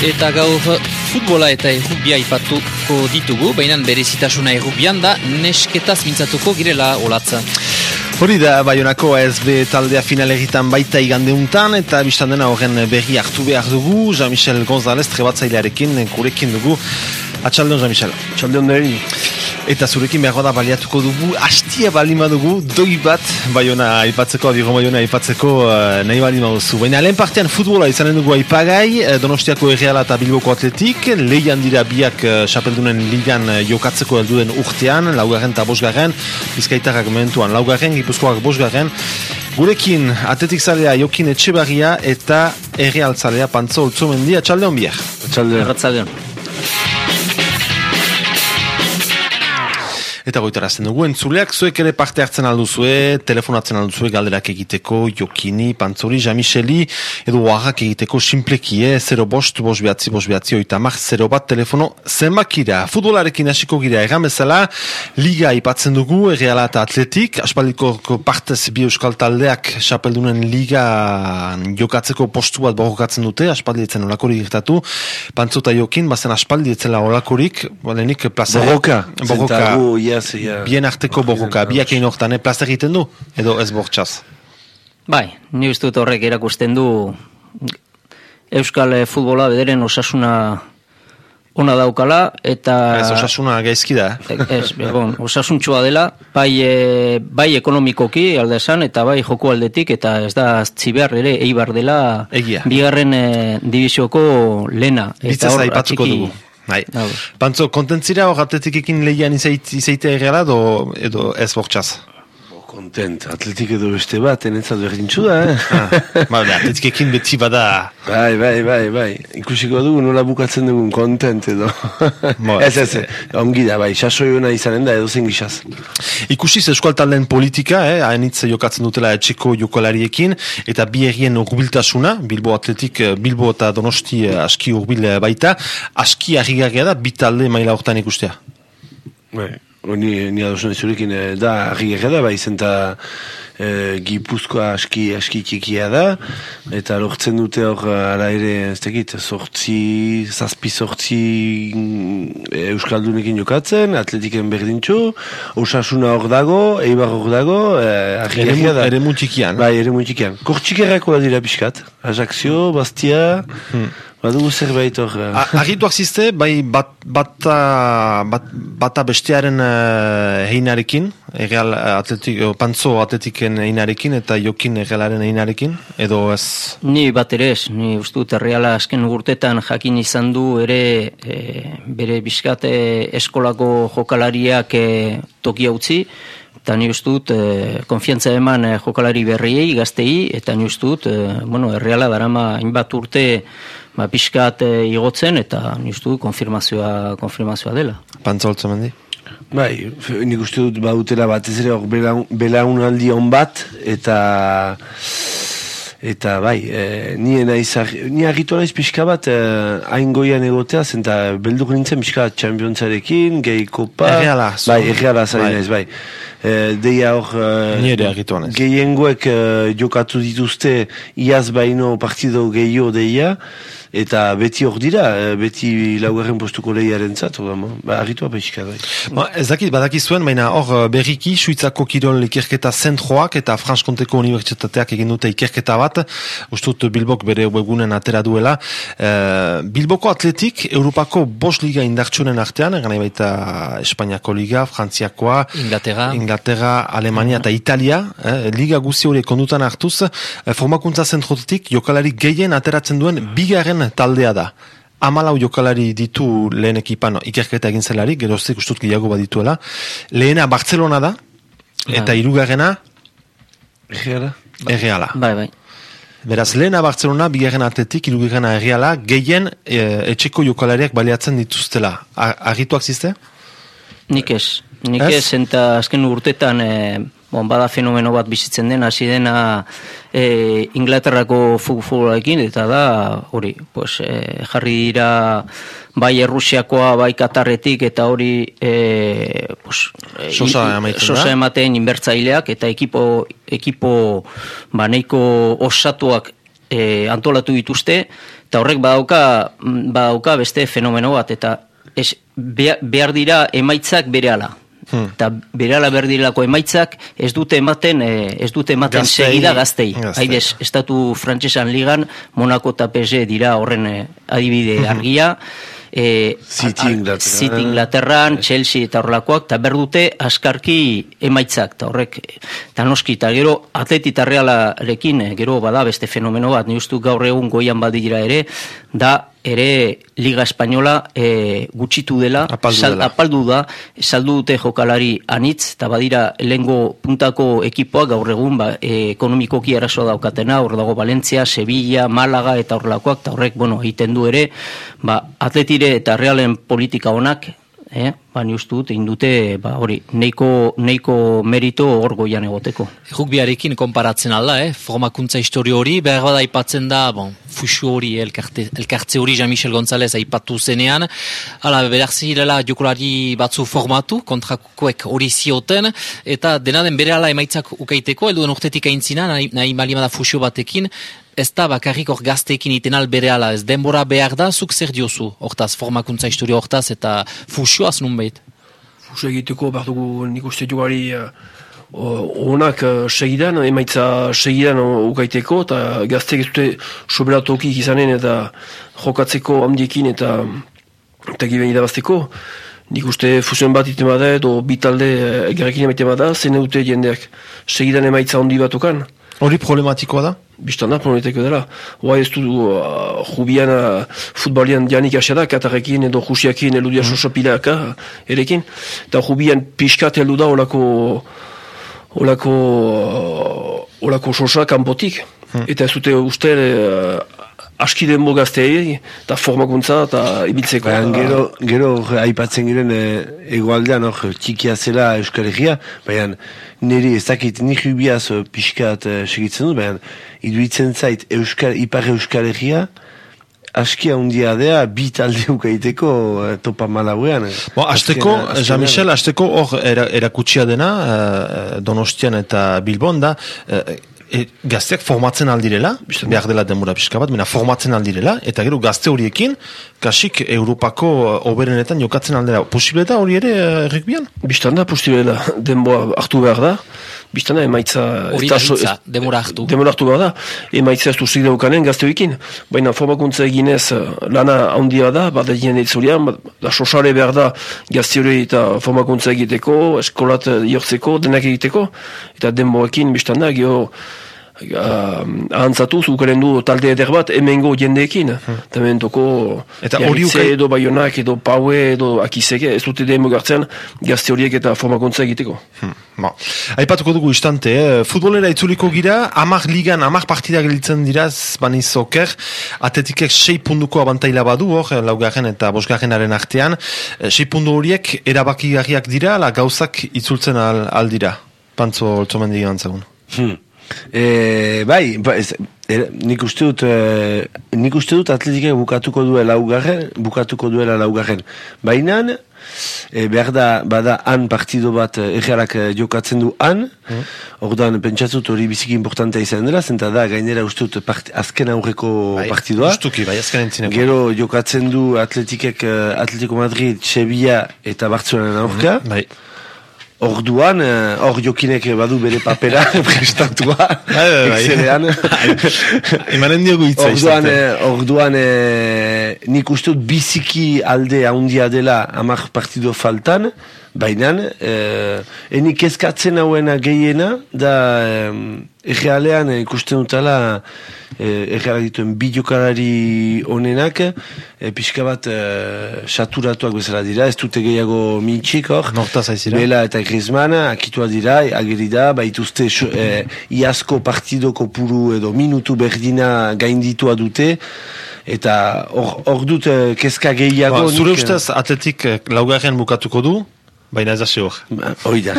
eta gaur futbola eta errubia ipatuko ditugu, baina berezitasuna errubian da nesketaz mintzatuko girela olatza. Hori da, Bayonako ASB taldea final egitan baita igandeuntan eta biztan dena horren berri hartu behar dugu, Jean-Michel González trebatzailearekin kurekin dugu. Atxaldeon, Jean-Michel. Atxaldeon neri. Eta zurekin behar da baliatuko dugu, hastia balima dugu, doi bat Bayona aipatzeko, adigo Bayona aipatzeko uh, nahi balima duzu. Baina lehen partean futbola izanen dugu aipagai, uh, Donostiako erreala eta Bilboko atletik, lehian dira biak uh, xapeldunen ligan jokatzeko helduden urtean, laugarren eta bosgarren, bizkaitarrak momentuan laugarren, gipuzkoak bosgarren, Gurekin atletik zalea Jokin Etxebarria eta erreal zalea Pantzo Oltzomendia, txaldeon bier. Txaldeon. Eta goitarazten dugu, entzuleak zuek ere parte hartzen alduzue, telefonatzen alduzue galderak egiteko, Jokini, Pantzori, Jamiseli, edo oaxak egiteko simpleki, eh? 0 bost, bost behatzi, bost behatzi, oita mar, 0 bat telefono zenbakira. Futbolarekin hasiko gira egan bezala, liga ipatzen dugu, erreala eta atletik, aspaldiko partez bi euskal taldeak xapeldunen liga jokatzeko postu bat borrokatzen dute, aspaldi etzen olakorik gertatu, Pantzota Jokin, bazen aspaldi etzela olakorik, balenik plaza... Borroka, Borroka. Yeah. Bien arteko borroka, biak egin hortan, eh? plaza egiten du, edo ez bortxaz? Bai, ni uste dut horrek erakusten du Euskal eh, futbola bederen osasuna ona daukala, eta... Ez, osasuna gaizki da, eh? Ez, bon, osasuntxua dela, bai, e, bai ekonomikoki alde esan, eta bai joko aldetik, eta ez da txibear ere, eibar dela, Egia. bigarren e, divizioko lena. Bitzaz hor aipatuko dugu. Bai. Pantzo, kontentzira hor atletikekin lehian izait, izaite erreala edo, edo ez bortxaz? Kontent, atletik edo beste bat, enentzat berdintxu da, eh? Ah, ba, atletikekin beti bada... Bai, bai, bai, bai. Ikusiko dugu nola bukatzen dugun kontent edo. Ez, ez, ongi da, bai, sasoi hona izanen da edo zen gizaz. Ikusiz eskual taldeen politika, eh, hainitz jokatzen dutela etxeko jokolariekin, eta bi errien urbiltasuna, Bilbo Atletik, eh, Bilbo eta Donosti eh, aski urbil eh, baita, aski harrigarria da, bi talde maila hortan ikustea. Bai, honi, ni adosun zurekin eh, da, argi da, bai, zenta e, gipuzkoa aski, aski txikia da, eta lortzen dute hor, ara ere, ez dakit, sortzi, zazpi sortzi mm, Euskaldunekin jokatzen, atletiken berdintxu, osasuna hor dago, eibar hor dago, e, argi Eremu, da. eremu txikian. Bai, ere txikian. Kortxikerrako da dira pixkat. Ajaxio, Bastia, badugu zerbait hor. A- Argituak zizte, bai bat, bata, bat, bata bestearen uh, heinarekin, erreal atletik, o, pantzo atletiken heinarekin eta jokin errealaren heinarekin, edo ez... Ni bat ere ez, ni uste dut erreala azken urtetan jakin izan du ere e, bere bizkate eskolako jokalariak e, tokia utzi, eta ni uste dut e, konfiantza eman e, jokalari berriei, gaztei, eta ni uste dut, e, bueno, erreala darama hainbat urte ba, pixkat e, igotzen, eta ni uste dut konfirmazioa, konfirmazioa dela. Pantzo holtzamendi. Bai, nik uste dut bautela batez ere hor belaun- belaunaldi on bat, eta eta bai, e, ni naiz ni argitu naiz pixka bat e, hain goian egotea, zenta beldur nintzen pixka bat Championsarekin, gehi kopa... Erreala, Bai, erreala zari bai. naiz, bai. E, deia hor... e, Ni ere argitu naiz. Gehiengoek e, jokatu dituzte iaz baino partido gehiago deia, eta beti hor dira, e, beti laugarren postuko lehiaren zat, ba, argitua pixka, bai. Ba, ez dakit, badaki zuen, baina hor eh, berriki, Suitzako kirol ikerketa zentroak eta Franskonteko Unibertsitateak egin dute ikerketa bat, ustut Bilbok bere webgunen atera duela. Eh, Bilboko atletik, Europako bos liga indartsunen artean, egan nahi baita Espainiako liga, Frantziakoa, Inglaterra. Inglaterra, Alemania eta Italia, eh, liga guzi hori kondutan hartuz, eh, formakuntza zentrotetik jokalari gehien ateratzen duen bigarren taldea da. Amalau jokalari ditu lehen ekipan ikerketa egin zelarik, geroztik ustut gehiago badituela. Lehena Barcelona da, eta Bai. hirugarrena Erreala? Erreala. Bai, bai. Beraz, lehena Barcelona, bigarren atletik, hirugarrena Erreala, gehien eh, etxeko jokalariak baliatzen dituztela. A- Argituak zizte? Nik ez. Nik Ez? ez, eta azken urtetan e, bon, bada fenomeno bat bizitzen den, hasi dena e, Inglaterrako futbolarekin, eta da, hori, pues, e, jarri dira bai Errusiakoa, bai Katarretik, eta hori e, pues, e, Sosa da? sosa ematen inbertzaileak, eta ekipo, ekipo baneiko osatuak e, antolatu dituzte, Eta horrek badauka, badauka beste fenomeno bat, eta es, behar dira emaitzak bere ala. Hmm. Eta berala berdilako emaitzak ez dute ematen eh, ez dute ematen gaztei, segida gaztei. gaztei. estatu frantsesan ligan Monaco eta PSG dira horren eh, adibide hmm. argia. E, City Inglaterran, Chelsea eta horrelakoak, eta berdute askarki emaitzak, eta horrek, eta noski, eta gero atletita realarekin, gero bada beste fenomeno bat, ni gaur egun goian badira ere, da ere Liga Espainola e, gutxitu dela, apaldu, sal, apaldu da, saldu dute jokalari anitz, eta badira lengo puntako ekipoak gaur egun ba, e, ekonomikoki arazoa daukatena, hor dago Valencia, Sevilla, Malaga eta horrelakoak, eta horrek, bueno, egiten du ere, ba, atletire eta realen politika honak, eh? Ba, ni uste dut, indute, ba, hori, neiko, neiko merito hor goian egoteko. Rugbiarekin konparatzen alda, eh? formakuntza historio hori, behar bada aipatzen da, bon, fusu hori, elkarte, elkartze hori Jean-Michel González aipatu zenean, ala, behar zirela jokulari batzu formatu, kontrakoek hori zioten, eta dena den bere ala emaitzak ukaiteko, elduen urtetik aintzina, nahi, nahi malimada fusio batekin, ez da bakarrik hor gazteekin iten albere ala, ez denbora behar da, zuk zer diozu, hortaz, formakuntza historio hortaz, eta fusioaz nun Fusio egiteko behar dugu nik uste jugari uh, onak uh, segidan, emaitza segidan ukaiteko, eta gazteek ez dute soberatokik izanen eta jokatzeko handiekin eta eta gibeni dabazteko. Nik uste fusioen bat iten bada edo bitalde egarrekin emaiten bada, zen dute jendeak segidan emaitza handi batukan. Hori problematikoa da? Bistan da, problematikoa dela. Hoa ez du uh, jubian uh, futbolian dianik da, katarrekin edo jusiakin eludia mm. sosopilaka erekin. Eta jubian pixkat elu da olako olako uh, olako sosa kanpotik. Mm. Eta ez dute uste uh, aski denbo gazteei, eta formakuntza, eta ibiltzeko. Baina, gero, gero aipatzen giren e, egoaldean, hor, txikia zela Euskal Herria, baina, niri ez dakit, nik jubiaz pixkat e, segitzen dut, baina, iduitzen zait, Euskal, Ipar Euskal Herria, askia handia dea, bi talde ukaiteko e, topa malauean. Bo, azteko, Jean-Michel, azteko hor erakutsia dena, Donostian eta Bilbon da, e, gazteak formatzen aldirela, behar dela denbora pixka bat, mena formatzen aldirela, eta gero gazte horiekin, kasik Europako uh, oberenetan jokatzen aldera. Posible da hori ere errekbian? Bistan da, posible da, denbora hartu behar da, Bistan da, emaitza... Hori da hitza, demora hartu. Demora hartu behar da, emaitza ez duzik daukanen gazte horiekin. Baina formakuntza eginez uh, lana handia da, bada egin etzurian, da sosare behar da gazte hori eta formakuntza egiteko, eskolat jortzeko, denak egiteko, eta denborekin, bistan da, geho, uh, ahantzatu zukaren du talde eder bat emengo jendeekin hmm. toko eta hori edo baionak edo paue edo akizeke ez dute demo gartzen gazte horiek eta formakuntza egiteko hmm. ba. Aipatuko dugu istante eh? futbolera itzuliko gira amak ligan, amak partida gelitzen diraz bani zoker atetikek 6 punduko abantaila badu hor laugarren eta bosgarrenaren artean 6 eh, pundu horiek erabaki dira la gauzak itzultzen al, aldira pantzo oltzomendi gantzagun hmm. E, bai, ba, ez, er, nik uste dut e, nik uste dut atletikak bukatuko duela laugarren bukatuko duela laugarren. Baina e, behar da bada han partido bat egerak jokatzen du han. Mm. ordan pentsatzut hori biziki importantea izan dela zenta da gainera uste dut part, azken aurreko bai, partidoa. ustuki, bai, gero jokatzen du atletikek atletiko Madrid, Sevilla eta Bartzuanen aurka. Mm, bai Orduan, eh, hor uh, jokinek badu bere papera prestatua. Bai, bai, bai. Exelean. Emanen diogu itza Orduan, eh, orduan eh, nik uste dut biziki alde haundia dela amak partido faltan, baina eh, enik ezkatzen hauena gehiena, da Egealean eh, ikusten dutela eh, egealak dituen bi jokalari onenak eh, pixka bat eh, saturatuak bezala dira, ez dute gehiago mintxik hor, Bela eta Griezmann akitua dira, ageri da baituzte eh, iazko partidoko puru edo minutu berdina gainditua dute. Eta hor dut eh, kezka gehiago ba, Zure ustez atletik laugarren bukatuko du Baina ez da. Ba, Hoi da.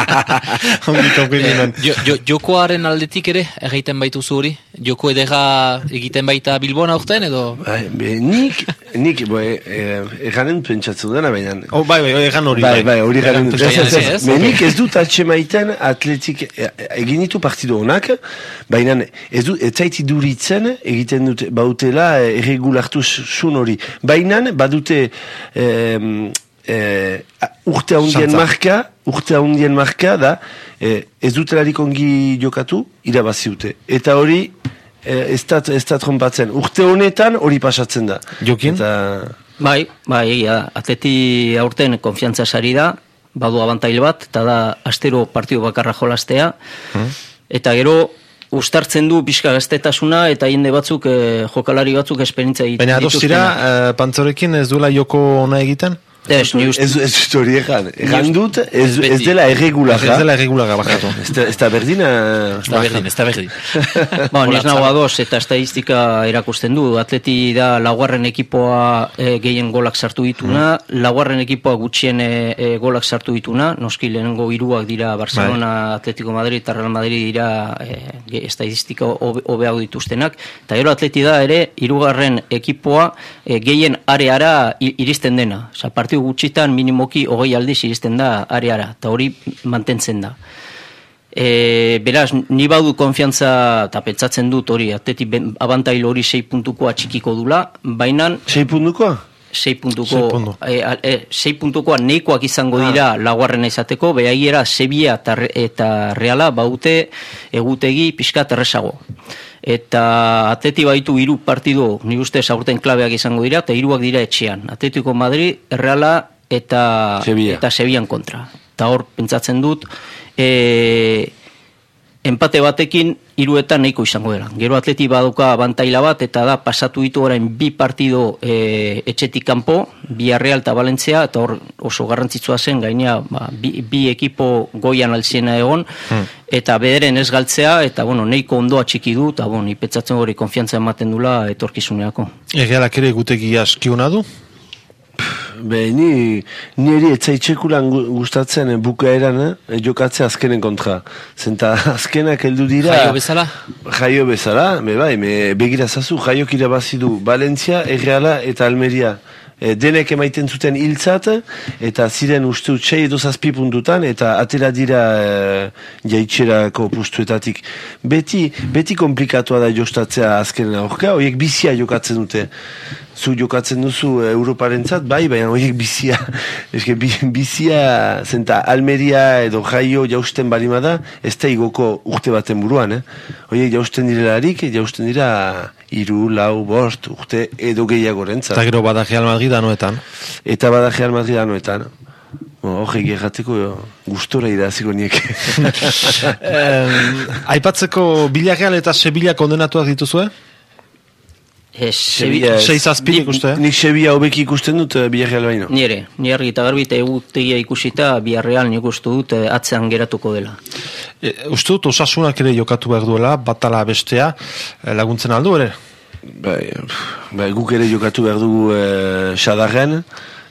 Ongi komprimimen. Jo, jo, jokoaren aldetik ere, egiten baitu hori? Joko edera egiten baita Bilbona urten edo? Bai, be, nik, nik, bo, e, e, eganen pentsatzen dena, baina... Oh, bai, bai, egan hori. Bai, bai, hori garen dut. bai, ez. ez? Me nik ez dut atxemaiten atletik, e, egin ditu partido honak, baina ez dut, ez zaiti duritzen egiten dute, bautela erregulartu sun hori. Baina badute em, e, a- urte handien Xantza. marka, urte handien marka da, e, ez dutelarik ongi jokatu, irabaziute. Eta hori, e, ez da, ez da trompatzen. Urte honetan hori pasatzen da. Jokin? Eta, Bai, bai, egia da. atleti aurten konfiantza sari da, badu abantail bat, eta da astero partidu bakarra jolastea, eta gero ustartzen du pixka gaztetasuna eta jende batzuk, eh, jokalari batzuk esperientzia egiten Baina ados dira, eh, pantzorekin ez duela joko ona egiten? Ez, ni uste, Ez, ez hori egan. Egan dut, ez, Ez dela erregularra. Ez dela erregulaga bakatu. Ez da, berdina... Ez da berdin, ez da berdin. ba, ni ez Hola, nago ados eta estadistika erakusten du. Atleti da laugarren ekipoa eh, gehien golak sartu dituna, laugarren ekipoa gutxien eh, eh, golak sartu dituna, noski lehenengo hiruak dira Barcelona, Atletico Madrid eta Real Madrid dira ge- estadistika hobe- hobeago dituztenak, eta gero atleti da ere hirugarren ekipoa eh, gehien areara iristen dena. Osa, partidu gutxitan minimoki hogei aldiz iristen da areara, eta hori mantentzen da. E, beraz, ni badu konfiantza eta pentsatzen dut hori, atleti ben- abantail hori 6 puntukoa txikiko dula, baina Sei puntukoa? 6 puntuko, Sei e, e, sei puntukoa neikoak izango dira laugarrena izateko, behaiera Sevilla eta, eta Reala baute egutegi pixka erresago. Eta atleti baitu hiru partido, ni ustez aurten klabeak izango dira, eta hiruak dira etxean. Atletico Madrid, Reala eta Sevilla. eta Sevillan kontra. Eta hor, pentsatzen dut, e, empate batekin hiruetan nahiko izango dela. Gero atleti baduka abantaila bat eta da pasatu ditu orain bi partido e, etxetik kanpo, bi Real eta Valentzia eta hor oso garrantzitsua zen gainea ba, bi, bi ekipo goian alziena egon eta bederen ez galtzea eta bueno, nahiko ondoa txiki du eta bueno, ipetzatzen hori konfiantza ematen dula etorkizunerako. Egealak ere gutegi askiuna du? Be, ni, ni eri etzaitxekulan gu- gustatzen eh, bukaeran eh, jokatzea azkenen kontra. Zenta azkenak heldu dira... Jaio bezala? Jaio bezala, me bai, me begira zazu, jaiok irabazi du Valentzia, Erreala eta Almeria. E, denek emaiten zuten hiltzat, eta ziren uste dut sei edo zazpi puntutan, eta atera dira e, jaitxerako pustuetatik. Beti, beti komplikatua da jostatzea azkenen aurka, horiek bizia jokatzen dute. Zu jokatzen duzu Europarentzat, bai, baina horiek bizia, eske, bi, bizia, zenta Almeria edo jaio jausten balima da, ez da igoko urte baten buruan, eh? Horiek jausten direlarik, jausten dira iru, lau, bost, urte edo gehiago rentzat. Eta gero bada Real Madrid. Eta bada Real Madrid anoetan. Hore, gerrateko gustora idaziko niek. Em, aipatzeko Villarreal eta Sevilla kondenatuak dituzue? E, Sevilla- Sevi- Sei zazpi ikuste, eh? Nik Sevilla hobeki ikusten dut uh, Villarreal baino. Ni ere, ni argi eta garbi eta egutegia ikusita biarreal nik uste dut eh, atzean geratuko dela. E, uste dut osasunak ere jokatu behar duela, batala bestea, e, laguntzen aldu ere? Bai, bai, guk ere jokatu behar dugu uh, Sadarren,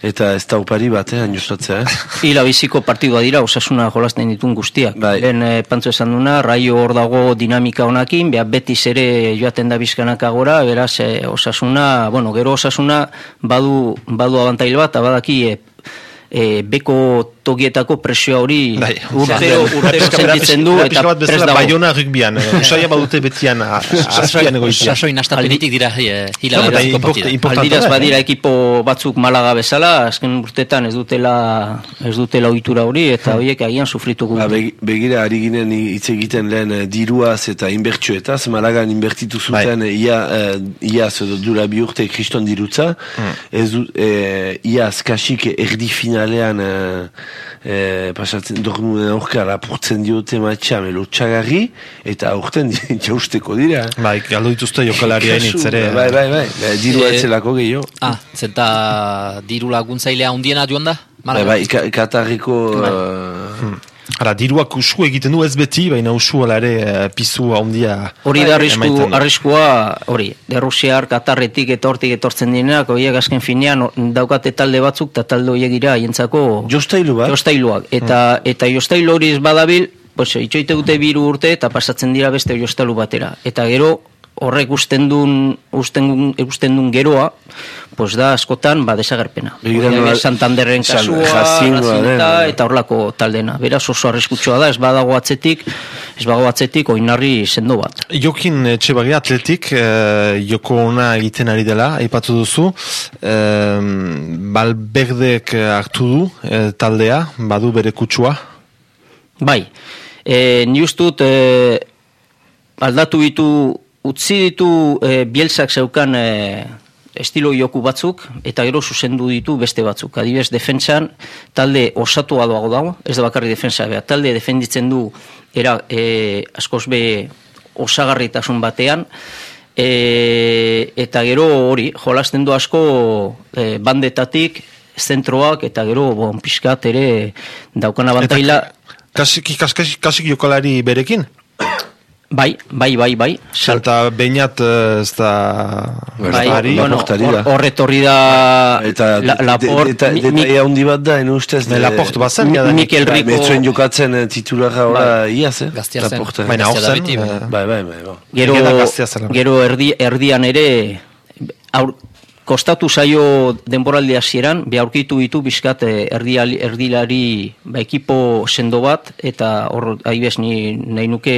eta ez da opari bat, eh, anjostatzea, eh? Ila biziko partidua dira osasuna jolasten ditun guztiak. Bai. Lehen e, pantzo esan duna, raio hor dago dinamika honakin, beha betiz ere joaten da bizkanak agora, beraz e, osasuna, bueno, gero osasuna badu, badu abantail bat, eta badaki e, e, beko togietako presioa hori Bai. urtero, urtero sentitzen du, eta bat prest bezala dago. baiona rugbian. Usaia badute betian, azpian egoitia. Sasoin astapenetik dira eh, hila No, Aldiraz badira ekipo batzuk malaga bezala, azken urtetan ez dutela ez dutela ohitura hori eta horiek agian sufrituko Ba, dute. begi- begira, ari ginen hitz egiten lehen eh, diruaz eta inbertsuetaz, Malagan inbertitu zuten Bai. ia, eh, iaz edo dura bi urte kriston dirutza, ez du, eh, iaz kasik erdi finalean eh, eh, pasatzen dornuen aurka lapurtzen diote matxa melotxagarri, eta aurten jausteko dira. eh. Bai, galdu dituzte jokalaria Kasu, initz ere. Bai, bai, bai, bai dirua Eh, etzelako gehiago. Ah, zenta diru laguntzailea hundiena joan da? Bai, bai, ka- Katarriko... Bai. eh, Ara, diruak usu egiten du ez beti, baina usu ere eh, pizu handia Hori da arrisku, arriskua, hori, de Rusiar, Katarretik eta hortik etortzen direnak, horiek azken finean daukate talde batzuk, eta talde horiek dira haientzako Jostailu bat? jostailuak. Eta, eta jostailu hori ez badabil, pues, itxoite dute biru urte eta pasatzen dira beste jostailu batera. Eta gero, horrek usten duen, usten, usten duen geroa, pues da askotan ba desagerpena. Nola- Santanderren San- kasua, Jacinta, den. eta horlako taldena. Beraz oso arriskutsua da, ez badago atzetik, ez badago atzetik oinarri sendo bat. Jokin Etxebagia atletik eh, joko ona egiten ari dela, aipatu duzu. Eh, Balberdek hartu du eh, taldea, badu bere kutsua. Bai, e, ni uste dut e, aldatu ditu, utzi ditu e, bielsak zeukan e, estilo joku batzuk, eta gero zuzendu ditu beste batzuk. Adibes, defentsan talde osatu adoago dago, ez da bakarri defensa, beha, talde defenditzen du era e, askoz be osagarritasun batean, e, eta gero hori, jolasten du asko e, bandetatik, zentroak, eta gero bon, pixkat ere daukana bantaila, Kasik, kasik, kasik jokalari berekin? Bai, bai, bai, bai. Sal- Salta bainat eh, ez da... Bai, Laportari, bueno, hor- da. horretorri da Eta la, Laport, de- eta mi- detaile handi bat da, ene ustez... Me Laport bazen, mi- jadanik. Mikel Rico, Metroen jokatzen eh, titularra ora iaz, eh? Gaztea zen. Baina hor zen, eh. Bai, bai, bai, bai. gero, gero erdi, erdian ere, aur, kostatu zaio denboraldi hasieran, be aurkitu ditu bizkat eh, erdiali, erdilari ba, ekipo sendo bat, eta hor, aibez, ni nahi nuke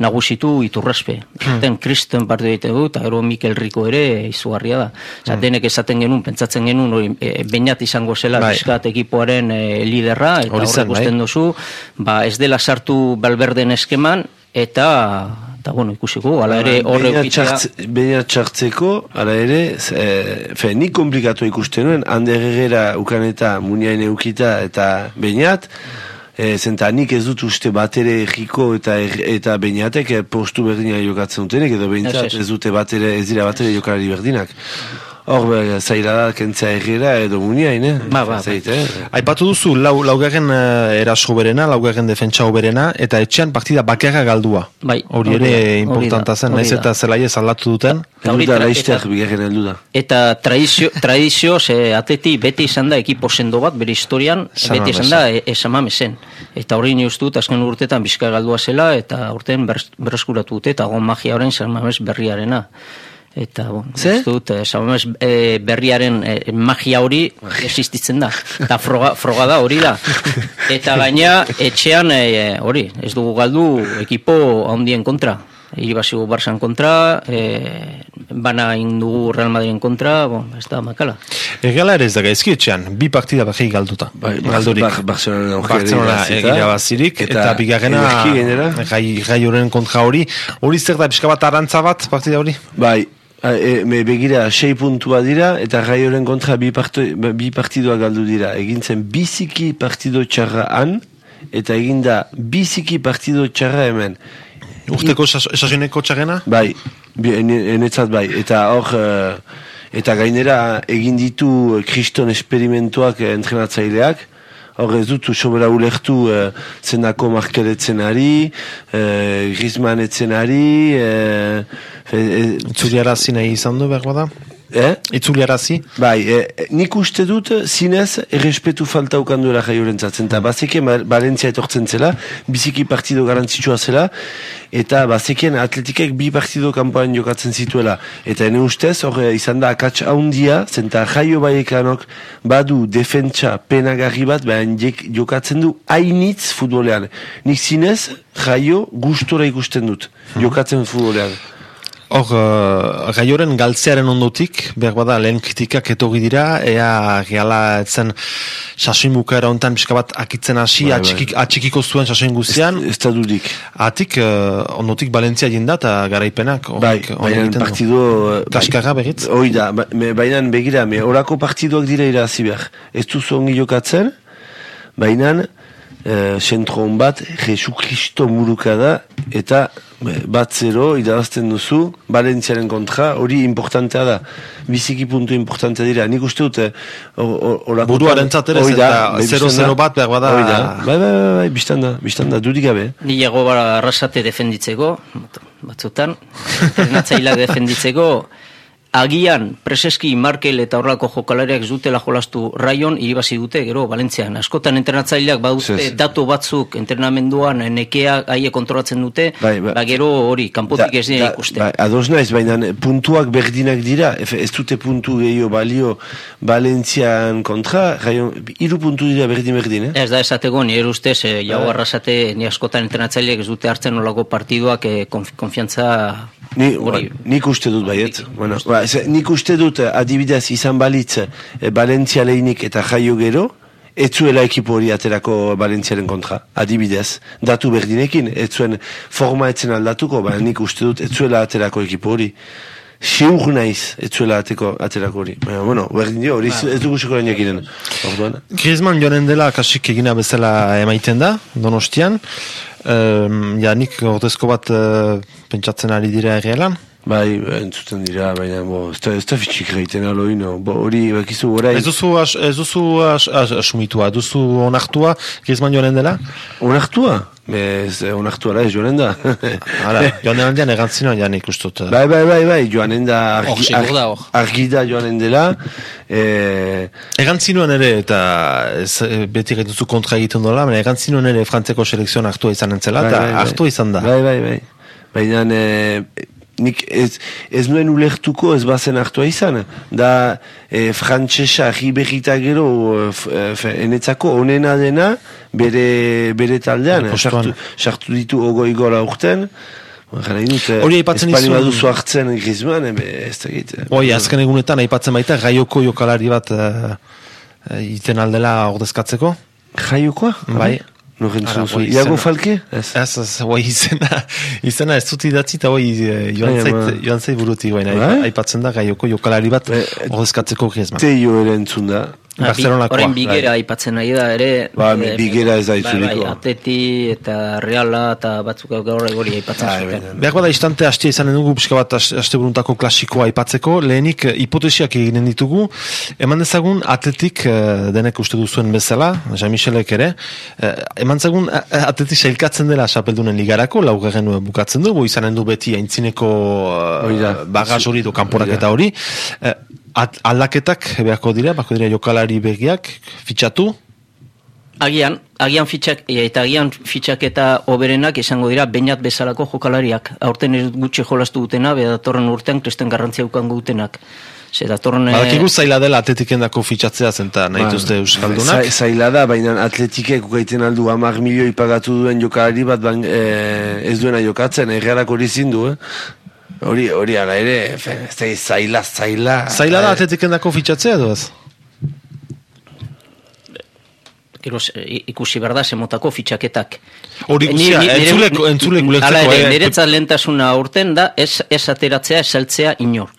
nagusitu iturraspe. Hmm. Kristen parte ditu du, eta gero Mikel Rico ere izugarria da. Osa, denek esaten genuen, pentsatzen genuen, hori, e, bainat izango zela Bai. bizkat ekipoaren e, liderra, eta horrek bai. duzu, ba, ez dela sartu balberden eskeman, eta, eta bueno, ikusiko, ala ere horre Beina txartzeko, ala ere, eh, fe, nik komplikatu ikusten nuen, hande gegera ukan eta muniain eukita eta beinat, e, zenta nik ez dut uste batere egiko eta er- eta beinatek postu berdina jokatzen dutenek, edo ez. ez dute batere, ez dira batere jokalari berdinak. Hor, be, zaila da, kentzea egera edo muniain, eh? Ba, ba, ba. Zait, eh? Aipatu duzu, lau, laugarren uh, eraso berena, laugarren defentsa berena, eta etxean partida bakarra galdua. Bai, hori ere importanta zen, naiz eta zelaiez aldatu duten. Eta hori da, laizteak eta- bigarren heldu da. eta tradizio, tradizio ze atleti beti izan da ekipo sendo bat, bere historian, San beti izan da e, esamamesen. Eta hori ni uste dut, azken urtetan bizka galdua zela, eta urtean ber- berreskuratu dute, eta gon magia horren samames berriarena. Eta, bon, dut, eh, samames eh, berriaren eh, magia hori existitzen da. Eta froga, froga da hori da. Eta gaina, etxean eh, hori, ez dugu galdu ekipo handien kontra. Iribasigu Barsan kontra, eh, bana indugu Real Madriden kontra, bon, ez da makala. Egala ere ez da gaizki etxean, bi partida bakai galduta. Bai, Galdurik. Bar- Barcelona Barcelona irabazirik, eta, Eta bigarrena gai, gai kontra hori. Hori zer da, pixka bat arantza bat partida hori? Bai, e, me begira, sei puntua dira, eta gaioren kontra bi, parto, bi partidoa galdu dira. Egintzen biziki partido txarra han, eta eginda biziki partido txarra hemen. Urteko esazioneko txarrena? Bai, enetzat bai, eta hor, eh, eta gainera egin ditu kriston esperimentuak entrenatzaileak, hor ez dut sobera ulertu eh, zenako markeletzen ari, eh, Griezmann etzen ari, eh, eh, Itzuliarazi nahi izan du, behar bada? Eh? Itzuliarazi? Bai, e, nik uste dut zinez errespetu falta ukan duela jaioren eta bazekien Ba- Valentzia etortzen zela, biziki partido garantzitsua zela, eta bazekien atletikek bi partido kanpoan jokatzen zituela. Eta ene ustez, hor eh, izan da akats haundia, zenta jaio baiekanok badu defentsa penagarri bat, baina jek- jokatzen du hainitz futbolean. Nik zinez, jaio gustora ikusten dut, jokatzen futbolean. Hor, uh, gaioren galtzearen ondotik, behar bada, lehen kritikak etorri dira, ea reala etzen sasoin bukaera hontan pixka bat akitzen hasi, Bai, bai. atxikik, atxikiko zuen sasoin guztian, Ez dudik. atik, uh, ondotik Valentzia jinda eta garaipenak. Bai, baina egiten du. partido... eh, bai. Kaskarra berriz? Hoi da, ba- baina begira, me orako partiduak dira irazi behar. Ez duzu ongi jokatzen, baina e, zentro hon bat, Jesu Kristo muruka da, eta be, bat zero, idazten duzu, Valentziaren kontra, hori importantea da. Biziki puntu importantea dira. Nik uste dut, eh, o- o- olakotan- Buruaren zaterez Hoi da, eta bai, 0-0 biztan da. bat behar bada- Hoi da. Bai, bai, bai, bai, biztan da, biztan da, dudik gabe. Ni jago bara arrasate defenditzeko, batzutan, entrenatzaileak defenditzeko, agian preseski Markel eta horrelako jokalariak ez dutela jolastu raion iribazi dute, gero, Valentzian. Askotan entrenatzaileak badute Zez. datu batzuk entrenamenduan nekea haie kontrolatzen dute, Bai, bai. ba gero hori, kanpotik ez dira ikusten. Bai, ados naiz, baina puntuak berdinak dira, ez dute puntu gehiago balio Valentzian kontra, raion, hiru puntu dira berdin berdin, eh? Ez da esateko, nire ustez, eh, jau arrasate, ni askotan entrenatzaileak ez dute hartzen olako partiduak eh, konf konfiantza Ni, hori. ba, nik uste dut baiet. Bueno, ba, ze, nik uste dut eh, adibidez izan balitz e, Valentzia lehinik eta jaio gero, ez zuela ekipo hori aterako Valentziaren kontra, adibidez. Datu berdinekin, ez zuen forma etzen aldatuko, baina nik uste dut ez zuela aterako ekipo hori. Siur naiz, ez zuela ateko, aterako hori. Baina, bueno, berdin dio, hori ez dugu jakinen. Orduan, Griezmann joanen dela kasik egina bezala emaiten da, donostian. Um, ja, nik ordezko bat uh, pentsatzen ari dira errealan. Bai, entzuten dira, baina, bo, ez da, ez da fitxik reiten aloino. Bo, hori, bakizu, orain, Ez duzu, as, ez duzu as, as, asumitua, duzu onartua Griezmann joanen dela? onartua? Ez, eh, onartua da, ez joanen da. Hala, joanen aldean egantzina, ja nik ustut. Bai, bai, bai, bai, joanen da argi, hor. argi da joanen dela. Eh, Egantzinoan ere, eta ez, eh, beti gaituzu kontra egiten dola, baina egantzinoan ere frantzeko selekzioan hartua izan entzela, bai, eta bai, bai. hartua izan da. Bai, bai, bai. Baina, eh, nik ez, ez nuen ulertuko ez bazen hartua izan. Da, eh, frantsesa riberita gero, eh, fe- enetzako onena dena, bere, bere taldean. Sartu, sartu ditu ogoi gola urten. Jara eh, Hori aipatzen bali nizun- baduzu hartzen be, ez da git. Oi, azken egunetan aipatzen baita, gaioko jokalari bat uh, iten aldela ordezkatzeko. Jaiokoa? Bai. Noren Ara, zuzu. oi, Iago. Falke? Ez. Ez, ez, oi, izena, izena ez dut idatzi eta oi, eh, joan Bai, zait, ama. joan zait burutik baina, Bai? aipatzen da gaioko jokalari bat Bai, ordezkatzeko Griezmann. Teio ere entzun da. Barcelonakoa, Orain bai. bigera aipatzen nahi da ere. Ba, eh, Bigera ez da bai, itzuliko. Bai, atleti eta reala eta batzuk gaur hori aipatzen Bai, zuten. Behar bada instante hastia izanen dugu pixka bat as- aste buruntako klasikoa aipatzeko, lehenik eh, hipotesiak eginen ditugu, eman dezagun atletik eh, denek uste duzuen bezala, Jean-Michelek ere, eman dezagun atletik sailkatzen dela sapeldunen ligarako, laugarren eh, bukatzen du, bo izanen du beti aintzineko bagaz hori do kanporak Hori eta at, aldaketak beharko dira, bako dira jokalari begiak, fitxatu, Agian, agian fitxak, e, eta agian fitxaketa oberenak izango dira bainat bezalako jokalariak. Aurten ez gutxi jolastu dutena, be datorren urtean kristen garrantzia ukango dutenak. Ze datorren... badakigu zaila dela atletiken dako fitxatzea zenta nahi duzte euskaldunak. Za- Zaila da, baina atletikek ukaiten aldu amar milioi pagatu duen jokalari bat ban, eh, ez duena jokatzen, errearak hori zindu, eh? Hori, hori ala ere, da, zaila, zaila. Zaila da Eh, atletiken dako fitxatzea edo ez? Gero, eh, ikusi berda, semotako fitxaketak. Hori nire- entzuleko, entzuleko Hala ulertzeko, ere, eh? niretzat lehentasuna urten da, ez, ez ateratzea, ez saltzea inor.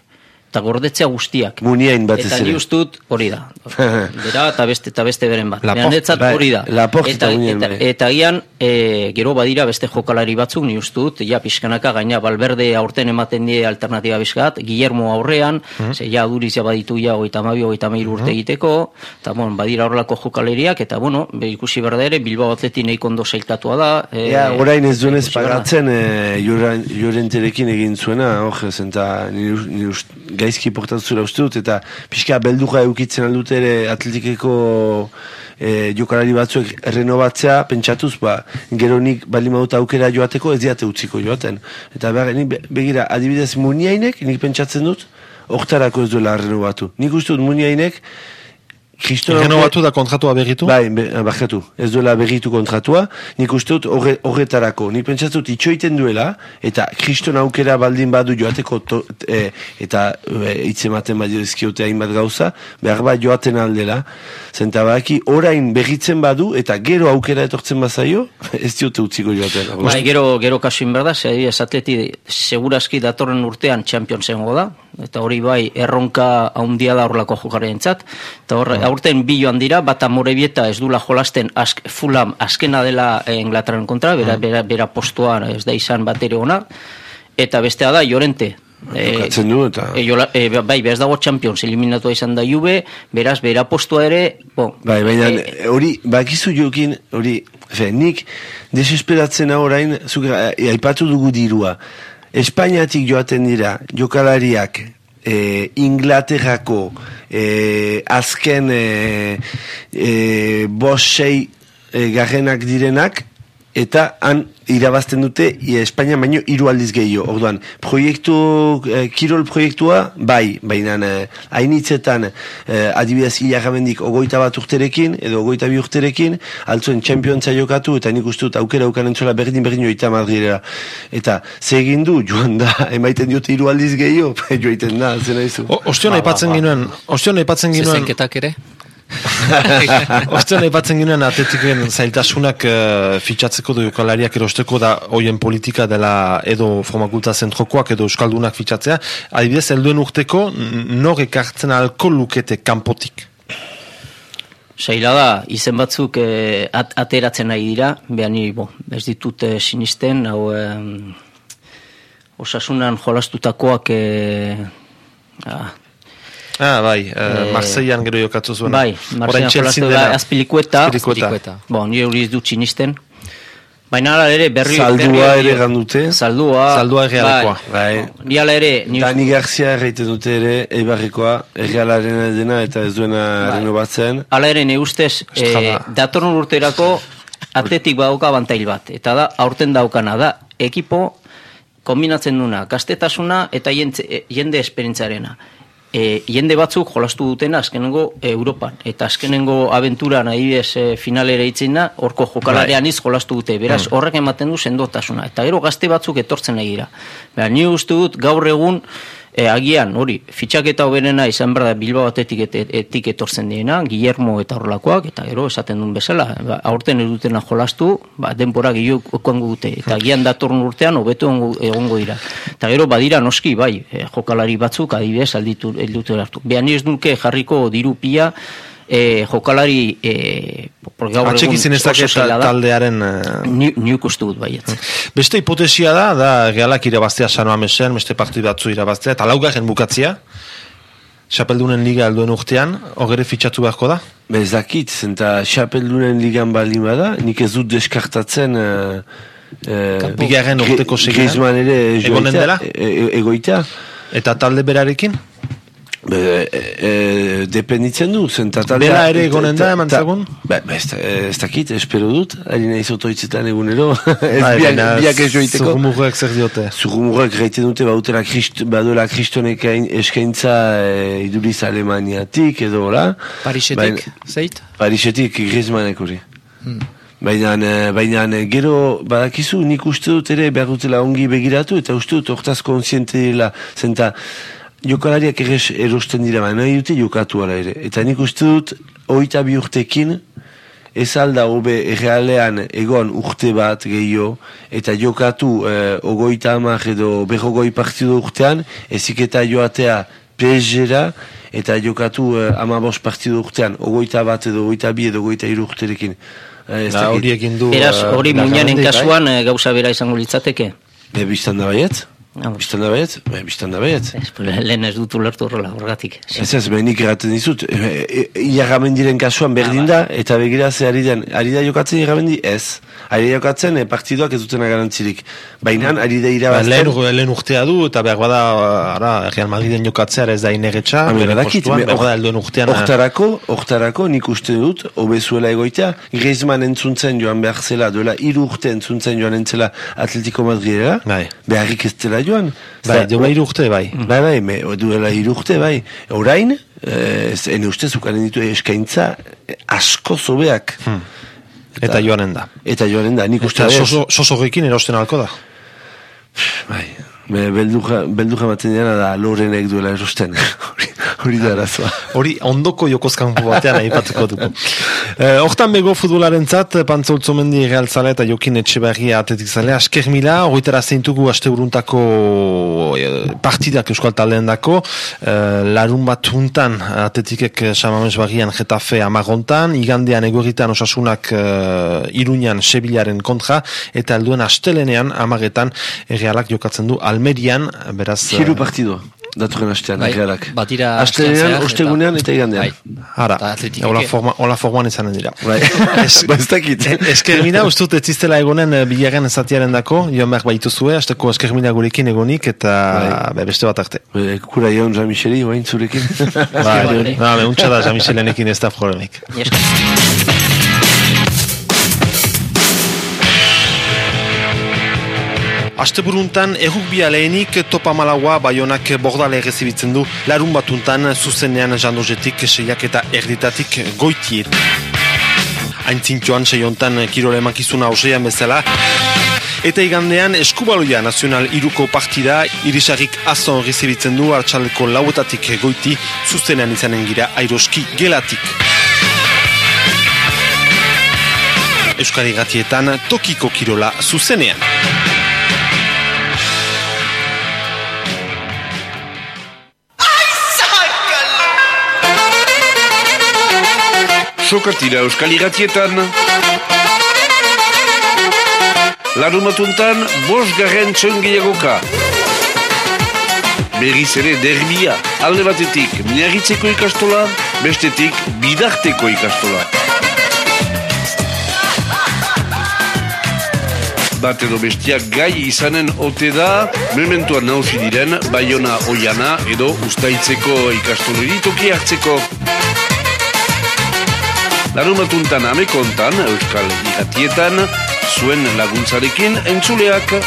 Eta gordetzea guztiak. Muniain batez Eta ni ustut hori da. Bera eta beste, eta beste beren bat. Niretzat bai, hori da. Eta, eta eta, bai. gian, e, gero badira beste jokalari batzuk, ni ustut, ja pixkanaka gaina Balberde aurten ematen die alternatiba bizkat, Guillermo aurrean, Mhm. ze ja duriz ja baditu ja oita mabi, oita urte egiteko, eta bon, badira horrelako jokaleriak, eta bueno, be, ikusi berda ere, Bilbao atleti nahiko ondo sailkatua da. e, Ea, orain ez duenez pagatzen e, Jorenterekin egin zuena, hor, zenta nire nire gaizki portatu zura uste dut, eta pixka belduja eukitzen aldute ere atletikeko e, jokalari batzuek renovatzea, pentsatuz, ba, gero nik bali maut aukera joateko, ez diate utziko joaten. Eta behar, nik be- begira, adibidez muniainek, nik pentsatzen dut, hortarako ez duela renovatu. Nik uste dut muniainek, Renovatu da kontratua berritu? Bai, be, bakatu. Ez duela berritu kontratua. Nik uste dut horre- horretarako. Nik pentsatzen dut itxoiten duela, eta kriston aukera baldin badu joateko, to, e, eta e, itzematen badio ezkiote hainbat gauza, behar bat joaten aldela. Zenta baki, orain berritzen badu, eta gero aukera etortzen bazaio, ez diote utziko joaten. Bai, gero, gero kasu inberda, adibidez atleti seguraski datorren urtean Champions egongo da, eta hori bai erronka haundia da horrelako jokarentzat. Eta hor, Ah. aurten bi joan dira, bata morebieta ez dula jolasten ask, fulam askena dela eh, Inglaterran kontra, bera, bera, bera postuan ez da izan bat ere ona, eta bestea da Llorente. Eh, Jokatzen du eta... E, jola, e, bai, behaz dago Champions, eliminatua izan da Juve, beraz, bera postua ere, bon, Bai, baina e, hori, bakizu jokin, hori, fe, nik desesperatzen orain, zuk eh, aipatu dugu dirua. Espainiatik joaten dira, jokalariak, eh, Inglaterrako eh, azken eh, eh, bos sei eh, garrenak direnak, eta han irabazten dute Espainia baino hiru aldiz gehiago. Orduan, proiektu, eh, kirol proiektua, bai, baina eh, hainitzetan eh, adibidez hilagamendik ogoita bat urterekin, edo ogoita bi urterekin, altzuen txempiontza jokatu, eta nik uste dut aukera ukan entzola berdin berdin joita madrilera. Eta, ze egin du, joan da, emaiten diote hiru aldiz gehiago, joiten da, zena izu. O- Ostion aipatzen ginuen, ostion aipatzen ginuen, Zezenketak ere? ostion aipatzen ginuen atletiken zailtasunak uh, fitxatzeko du jokalariak erosteko da hoien politika dela edo formakulta zentrokoak edo euskaldunak fitxatzea. Adibidez, helduen urteko, nor ekartzen alko lukete kanpotik. Zaila da, izen batzuk eh, at, ateratzen nahi dira, behar ni, bo, ez ditut eh, sinisten, hau em, osasunan jolastutakoak eh, ah, Ah, bai, uh, Eh, Marseillan gero jokatu zuen. bai, Marseillan jolastu da, azpilikueta, Azpilikueta. bo, ni hori ez dut sinisten, baina hala ere berri Saldua berri- ere gandute. Saldua, Saldua errealekoa. Bai. Ni hala ere, ni Dani Garcia erraiten dute ere, eibarrikoa, errealaren dena eta ez duena Bai. renovatzen. Hala ere, ne ustez, e, Estrada. datorren urterako atletik badauka bantail bat. Eta da, aurten daukana da, ekipo kombinatzen duna, gaztetasuna eta jende, e, jende esperientzarena. E, jende batzuk jolastu dutena azkenengo Europan. Eta azkenengo abenturan adibidez e, finalera itzen da, horko jokalarean iz jolastu dute. Beraz, horrek ematen du sendotasuna. Eta gero gazte batzuk etortzen nahi dira. Beraz, ni uste dut gaur egun E, agian, hori, fitxaketa hoberena izan behar da Bilbao batetik et, et, etik etortzen diena, Guillermo eta horrelakoak, eta gero esaten duen bezala, ba, aurten edutena jolastu, ba, denbora gehiago okango dute, eta agian datorren urtean hobeto egongo- dira. Eta gero badira noski, bai, e, jokalari batzuk adibidez alditu eldutu hartu. Behan ez duke jarriko diru pia, e, jokalari, e, porque gaur Atxeki egun da. taldearen... eh, Ni, ni uste dut baietz. Beste hipotesia da, da realak irabaztea San Mamesen, beste partidu batzu irabaztea, eta laugarren bukatzia, Xapeldunen liga alduen urtean, hogere fitxatu beharko da? Bez dakit, zenta xapeldunen ligan bali bada, nik ez dut deskartatzen... Uh, Bigarren urteko segidan? Griezmann ere Egonen joitea, dela? e, e, egoitea. Eta talde berarekin? Be, e, e, dependitzen du, Bera ere egonen da, eman zagun? Ba, ba, ez, ez dakit, espero dut, ari nahi zotoitzetan egunero, ez Bai, biak, baina biak ez joiteko. zurrumurruek zer diote. Zurrumurrak reiten dute bautela krist, badola kristonek eskaintza e, iduriz Alemaniatik edo hola. Parisetik, Baina- zeit? Parisetik Griezmannek hori. Baina, eh, baina eh, gero badakizu nik uste dut ere behar dutela ongi begiratu eta uste dut hortaz konsiente dela zenta jokalariak erres erosten dira baina nahi dute jokatu ala ere eta nik uste dut oita bi urtekin ez alda hobe errealean egon urte bat gehiago eta jokatu eh, ogoita amak edo berrogoi partidu urtean ezik eta joatea PSG-ra eta jokatu eh, amabos partidu urtean ogoita bat edo ogoita bi edo ogoita hiru urterekin Eh, ez Da, hori egin du... Beraz, hori Larramendik, muñanen bai? kasuan eh, gauza bera izango litzateke. E, biztan da baiet? Ah, Biztan da baiet? Bai, biztan da baiet. Lehen ez dut ulertu horrela, horregatik. Ez ez, behinik erraten dizut. E, e, Iarramendiren kasuan berdin da, eta begira ze ari den. Ari da jokatzen Iarramendi? Ez. Ari da jokatzen e, partiduak ez dutena garantzirik. Baina ari da Ba, irabazten. lehen, lehen urtea du, eta behar bada, ara, Real Madriden jokatzea ez da Ah, behar bada helduen urtean. eh, Hortarako, hortarako nik uste dut, hobezuela egoitea, Griezmann entzuntzen joan behar zela, duela hiru urte entzuntzen joan entzela Atletico Madridera, Bai. beharrik ez dela joan. Bai, Zera, duela hiru urte, bai. Bai, bai, me, duela hiru urte, bai. Orain, eh, ez, ene ustez, ukaren ditu eskaintza asko zobeak. Eta joanen da. Eta joanen da, nik uste Eta dut. soso, sosogekin erosten alko da. Bai, belduja, belduja maten dena da lorenek duela erosten. Hori- da arazoa. Hori ondoko jokozkampo batean aipatuko dugu. Eh, Hortan bego futbolaren zat, pantzoltzomendi realzale eta jokin etxeberria atletik zale, asker mila, horretara zeintugu aste buruntako eh, partidak euskal taldean dako, eh, larun bat huntan atletikek samames bagian jetafe amagontan, igandean egorritan osasunak eh, iruñan sebilaren kontra, eta helduen astelenean amagetan errealak jokatzen du Almerian, beraz... Hiru partido, datorren astean, Bai, realak. batira Astelenean, ostegunean eta igandean. Bai. Ara, atletikek- hola, forma, hola forman izanen dira. Bai, ba ez dakit. Eskermina, ustut ez ziztela egonen eh, bilaren zatiaren dako, joan behar baitu zue, azteko eskermina gurekin egonik, eta be, beste bat arte. Eh, Kura jaun Jean-Micheli, oain zurekin. Bai, ba, me untsa da, Jean-Michelenekin ez da problemik. Asteburuntan errukbia lehenik topa malaua baionak bordale errezibitzen du larun batuntan zuzenean jandozetik seiak eta erditatik goitiet. Aintzintxoan seiontan kirole emakizuna ausean bezala. Eta igandean eskubaloia nazional iruko partida irisarik azon errezibitzen du hartxaleko lauetatik goiti zuzenean izanen gira airoski gelatik. Euskari gatietan tokiko kirola zuzenean. Sokatira Euskal Iratietan. Larumatuntan Bos garren txongiagoka Berriz ere derbia Alde batetik Miagitzeko ikastola Bestetik Bidarteko ikastola. Bat edo bestiak gai izanen ote da Mementuan nausi diren Baiona Oiana edo Ustaitzeko ikastoleri toki hartzeko Larumatuntan amekontan, Euskal Iratietan, zuen laguntzarekin entzuleak.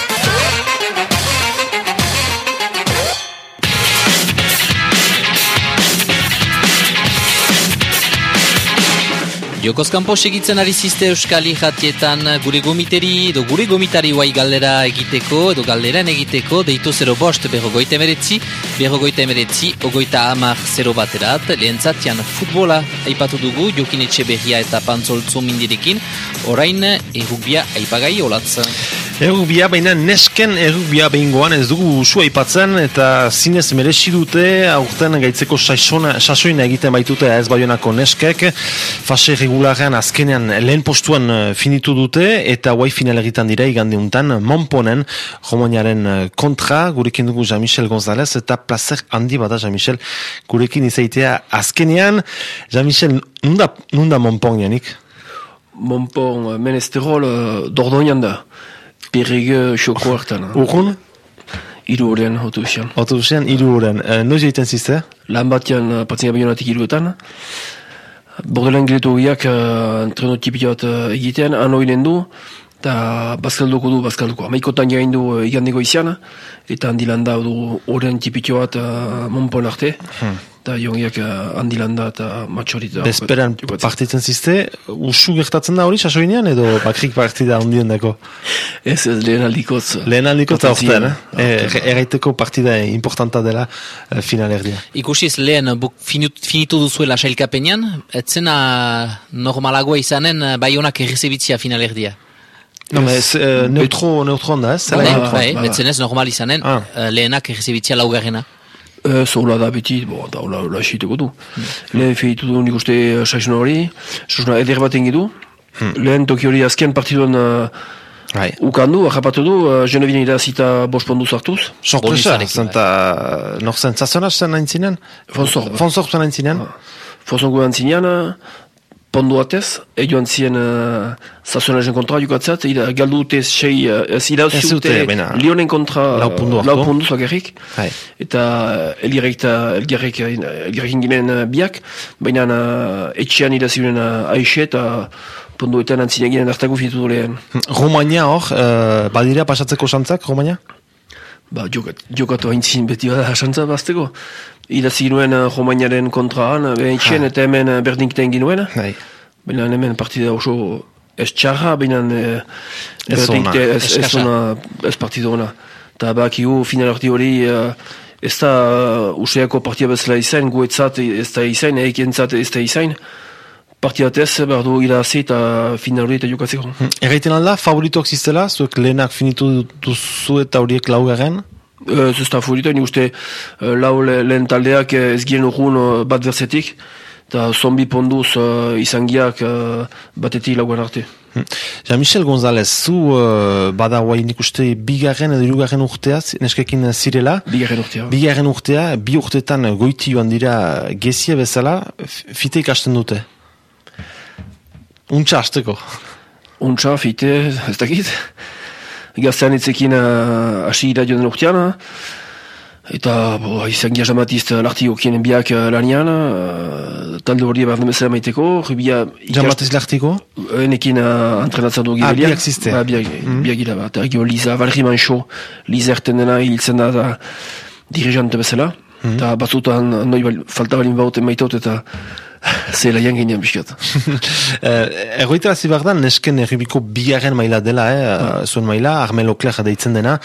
Jokozkampo segitzen ari zizte Euskal Jatietan gure gomiteri edo gure gomitari guai galdera egiteko edo galderan egiteko deitu 0 bost berrogoita emeretzi berrogoita emeretzi ogoita amar 0 baterat. Lehentzatian futbola aipatu dugu Jokin Etxeberria eta Pantzoltzo mindirekin. Orain errukbia aipagai olatz. Errukbia, baina nesken errukbia behingoan ez dugu usua aipatzen eta zinez merezi dute aurten gaitzeko sasoina egiten baitute ez baionako neskek. Fase regularean azkenean lehen postuan eh, finitu dute eta guai final egiten dira igande untan Monponen Romaniaren eh, kontra gurekin dugu Jean-Michel González eta placer handi bada Jean-Michel gurekin izaitea azkenean Jean-Michel nunda, nunda Monpon janik? Monpon, uh, menesterol, dordoinan da. Perrege xoko hartan. Urrun? Iru horren autobusian. Autobusean hiru horen. Uh, Noiz egiten zizte? Lan batean patzina baionatik iruetan. Bordelen giletu hoiak uh, entreno tipi bat uh, egiten, han hoinen du, eta bazkalduko du, bazkalduko. Amaikotan jain du uh, igandeko izan, eta handilanda du horren tipitio bat uh, monpon arte. Eta jongiak uh, handilanda eta matxorit. Bezperan partitzen zizte, usu gertatzen da hori sasoinean edo bakrik partida ondien dako? Ez, ez lehen aldikoz. Lehen aldiko eta Potentzia, orten, eh? E, erraiteko partida importanta dela eh, final erdia. Ikusiz lehen buk finitu duzuela sailkapenean, etzena normalagoa izanen bai honak errezibitzia finalerdia. No, ez, eh, neutro, neutro onda, ez? Zela Bai, neutro. bai, bada. etzenez normal izanen Ah. eh, lehenak errezibitzia laugarrena. Ez, hola da beti, bo, da hola, hola esiteko du. Lehen feitu du nik uste uh, saizuna hori, saizuna eder bat engidu. Lehen toki hori azken partiduan uh, Bai. ukandu, ahapatu du, uh, Genevien irazita bost ponduz hartuz. Sorpresa, Bonusarekin, zenta, nor zen, zazona zen aintzinen? Fonsor. Fonsor zen aintzinen? Fonsongo antzinean, uh, pondu atez, joan zien uh, sazonazen kontra jukatzat, ira, galdu dute sei, uh, ez irauzi dute, Lionen kontra lau pundu lau punduz bakarrik. Bai. eta uh, elgarrek elgarrek ginen uh, biak, baina uh, etxean iraziren uh, aixe eta ponduetan antzine ginen hartako fitu du lehen. Romania hor, eh, badira pasatzeko santzak, Romania? Ba, jokat, jokatu haintzin beti bada asantza bazteko. Irazi ginuen uh, Romainaren kontraan, uh, etxean eta hemen uh, berdinkiten ginuen. Bai. Baina hemen partida oso ez txarra, baina Ez ona, ez, ez, ona, ez partida ona. Eta bakigu final arti hori uh, ez da uh, useako partia bezala izain, guetzat ez da izain, eikentzat ez da izain, partia batez, behar du irazi eta finaluri eta jokatzeko. Erraiten alda, favoritoak ziztela, zuek lehenak finitu duzu eta horiek laugaren? Ez ez da favorito, ni uste uh, lau le, lehen taldeak eh, ez gien urgun bat berzetik, eta zombi ponduz uh, izangiak uh, batetik laugan arte. Jean-Michel González, zu uh, bada guai nik uste bigarren edo irugarren urtea, neskekin zirela. Bigarren urtea. Bigarren urtea, bi urtetan goiti joan dira gezia bezala, fite ikasten dute. Untxa hasteko. Untxa, fite, ez dakit. Gaztean itzekin uh, hasi ira joan urtean. Eta, bo, izangia jamatiz lartigokien biak uh, lanian. Uh, talde hori behar demezela maiteko. Rubia Jambatez lartiko? Enekin uh, entrenatzen du Ah, gibelia. biak ziste. Ba, biak, biak gira. Eta Liza, Valeri Mancho, Liza erten dena hiltzen da, da dirigente bezala. Eta batzutan, noi bal, falta balin bauten maitot eta zela jan ginen biskat. Eh, Erroitara zibar da, nesken erribiko bigarren maila dela, eh, zuen maila, Armel Okler deitzen dena.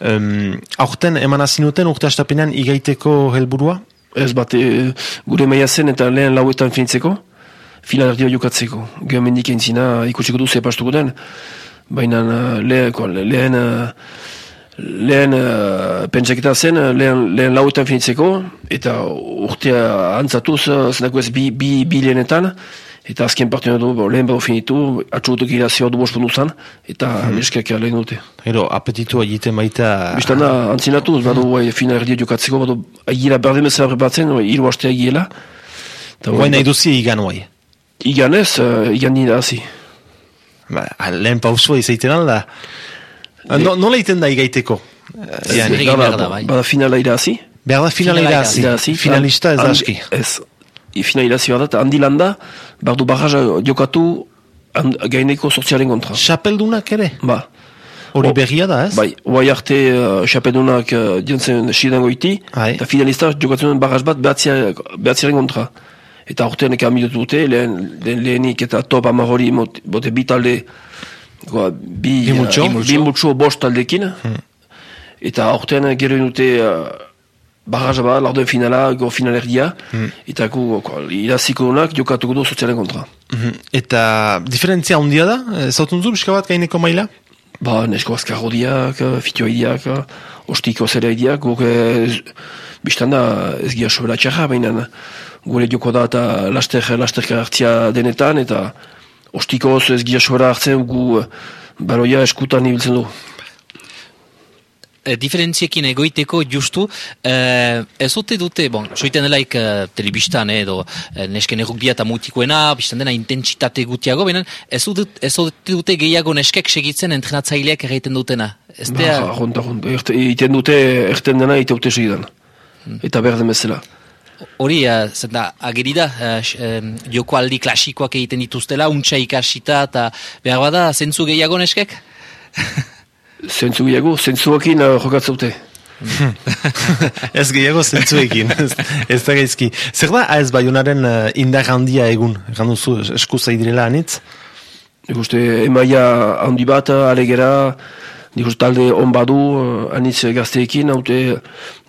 Um, aurten eman azinuten urte astapenean igaiteko helburua? Ez bat, e, gure maia zen eta lehen lauetan finitzeko, final erdia jokatzeko. Gero mendik entzina ikutsiko du zepastuko den, baina lehen, ko, lehen, uh, lehen uh, pentsaketa zen, uh, lehen, lehen lauetan finitzeko, eta urtea antzatuz, uh, zenako ez bi, bi, bi lehenetan, eta azken partien du, bo, lehen bado finitu, atxugutuk irazioa du bospundu zan, eta neskak lehen dute. Gero, apetitua egiten baita... Bistan da, antzinatuz, badu bai, fina erdia jokatzeko, badu agira berdin bezala prepatzen, bai, hiru astea giela. Eta Guain nahi duzi igan guai. Igan ez, uh, igan nina hazi. Ba, lehen pausua izaiten alda. No, nola iten da igaiteko? Yani, da, bai. Bada finala irazi. behar da finala irazi. irazi. Finalista ez aski. Ez. I finala irazi bat, handi landa, bardu barraja jokatu and, gaineko sortziaren kontra. Xapeldunak ere? Ba, Hori berria da, ez? bai, oai arte uh, xapedunak uh, dientzen sidango iti, eta finalista jokatzen duen barraz bat behatzia- behatziaren kontra. Eta ortean eka amidotu dute, lehen, lehen, lehenik eta top amahori bote bi talde, goa, bi, Bi multzo. uh, bi multzo bost taldekin, eta ortean gero dute uh, barraza bat, larduen finala, go finalerdia, eta gu, ko, iraziko dunak jokatuko du sozialen kontra. Mhm. Eta diferentzia handia da? Eh, Zautun zu, pixka bat gaineko maila? Ba, nesko azkarrodiak, fitioaideak, ostiko zereideak, guk ez, biztan da ez gira sobera txarra, baina gure joko da eta laster, lasterka hartzia denetan, eta ostikoz ez gira sobera hartzen gu baroia eskutan ibiltzen du. e, diferentziekin egoiteko justu, eh, ez ote dute, bon, soiten delaik eh, telebistan eh, edo eh, nesken errukbia eta mutikoena, biztan dena intentsitate gutiago, baina ez, dut, ez ote dute gehiago neskek segitzen entrenatzaileak egiten dutena. Ez Ba, dea, arront, arront, erte- iten dute, erten dena ite segidan. Eta behar den bezala. Hori, uh, zenta, ageri da, eh, x- em, joko aldi klasikoak egiten dituztela, untxa ikasita, eta behar bada, zentzu gehiago neskek? Zentzu gehiago, zentzuakin uh, jokatzen dute. ez gehiago zentzuekin, ez, ez da gaizki. Zer da, ez baionaren uh, indar handia egun, ganduzu esku zaidirela anitz? Nik uste emaia handi bat, alegera, nik talde on badu, eh, anitz gazteekin, haute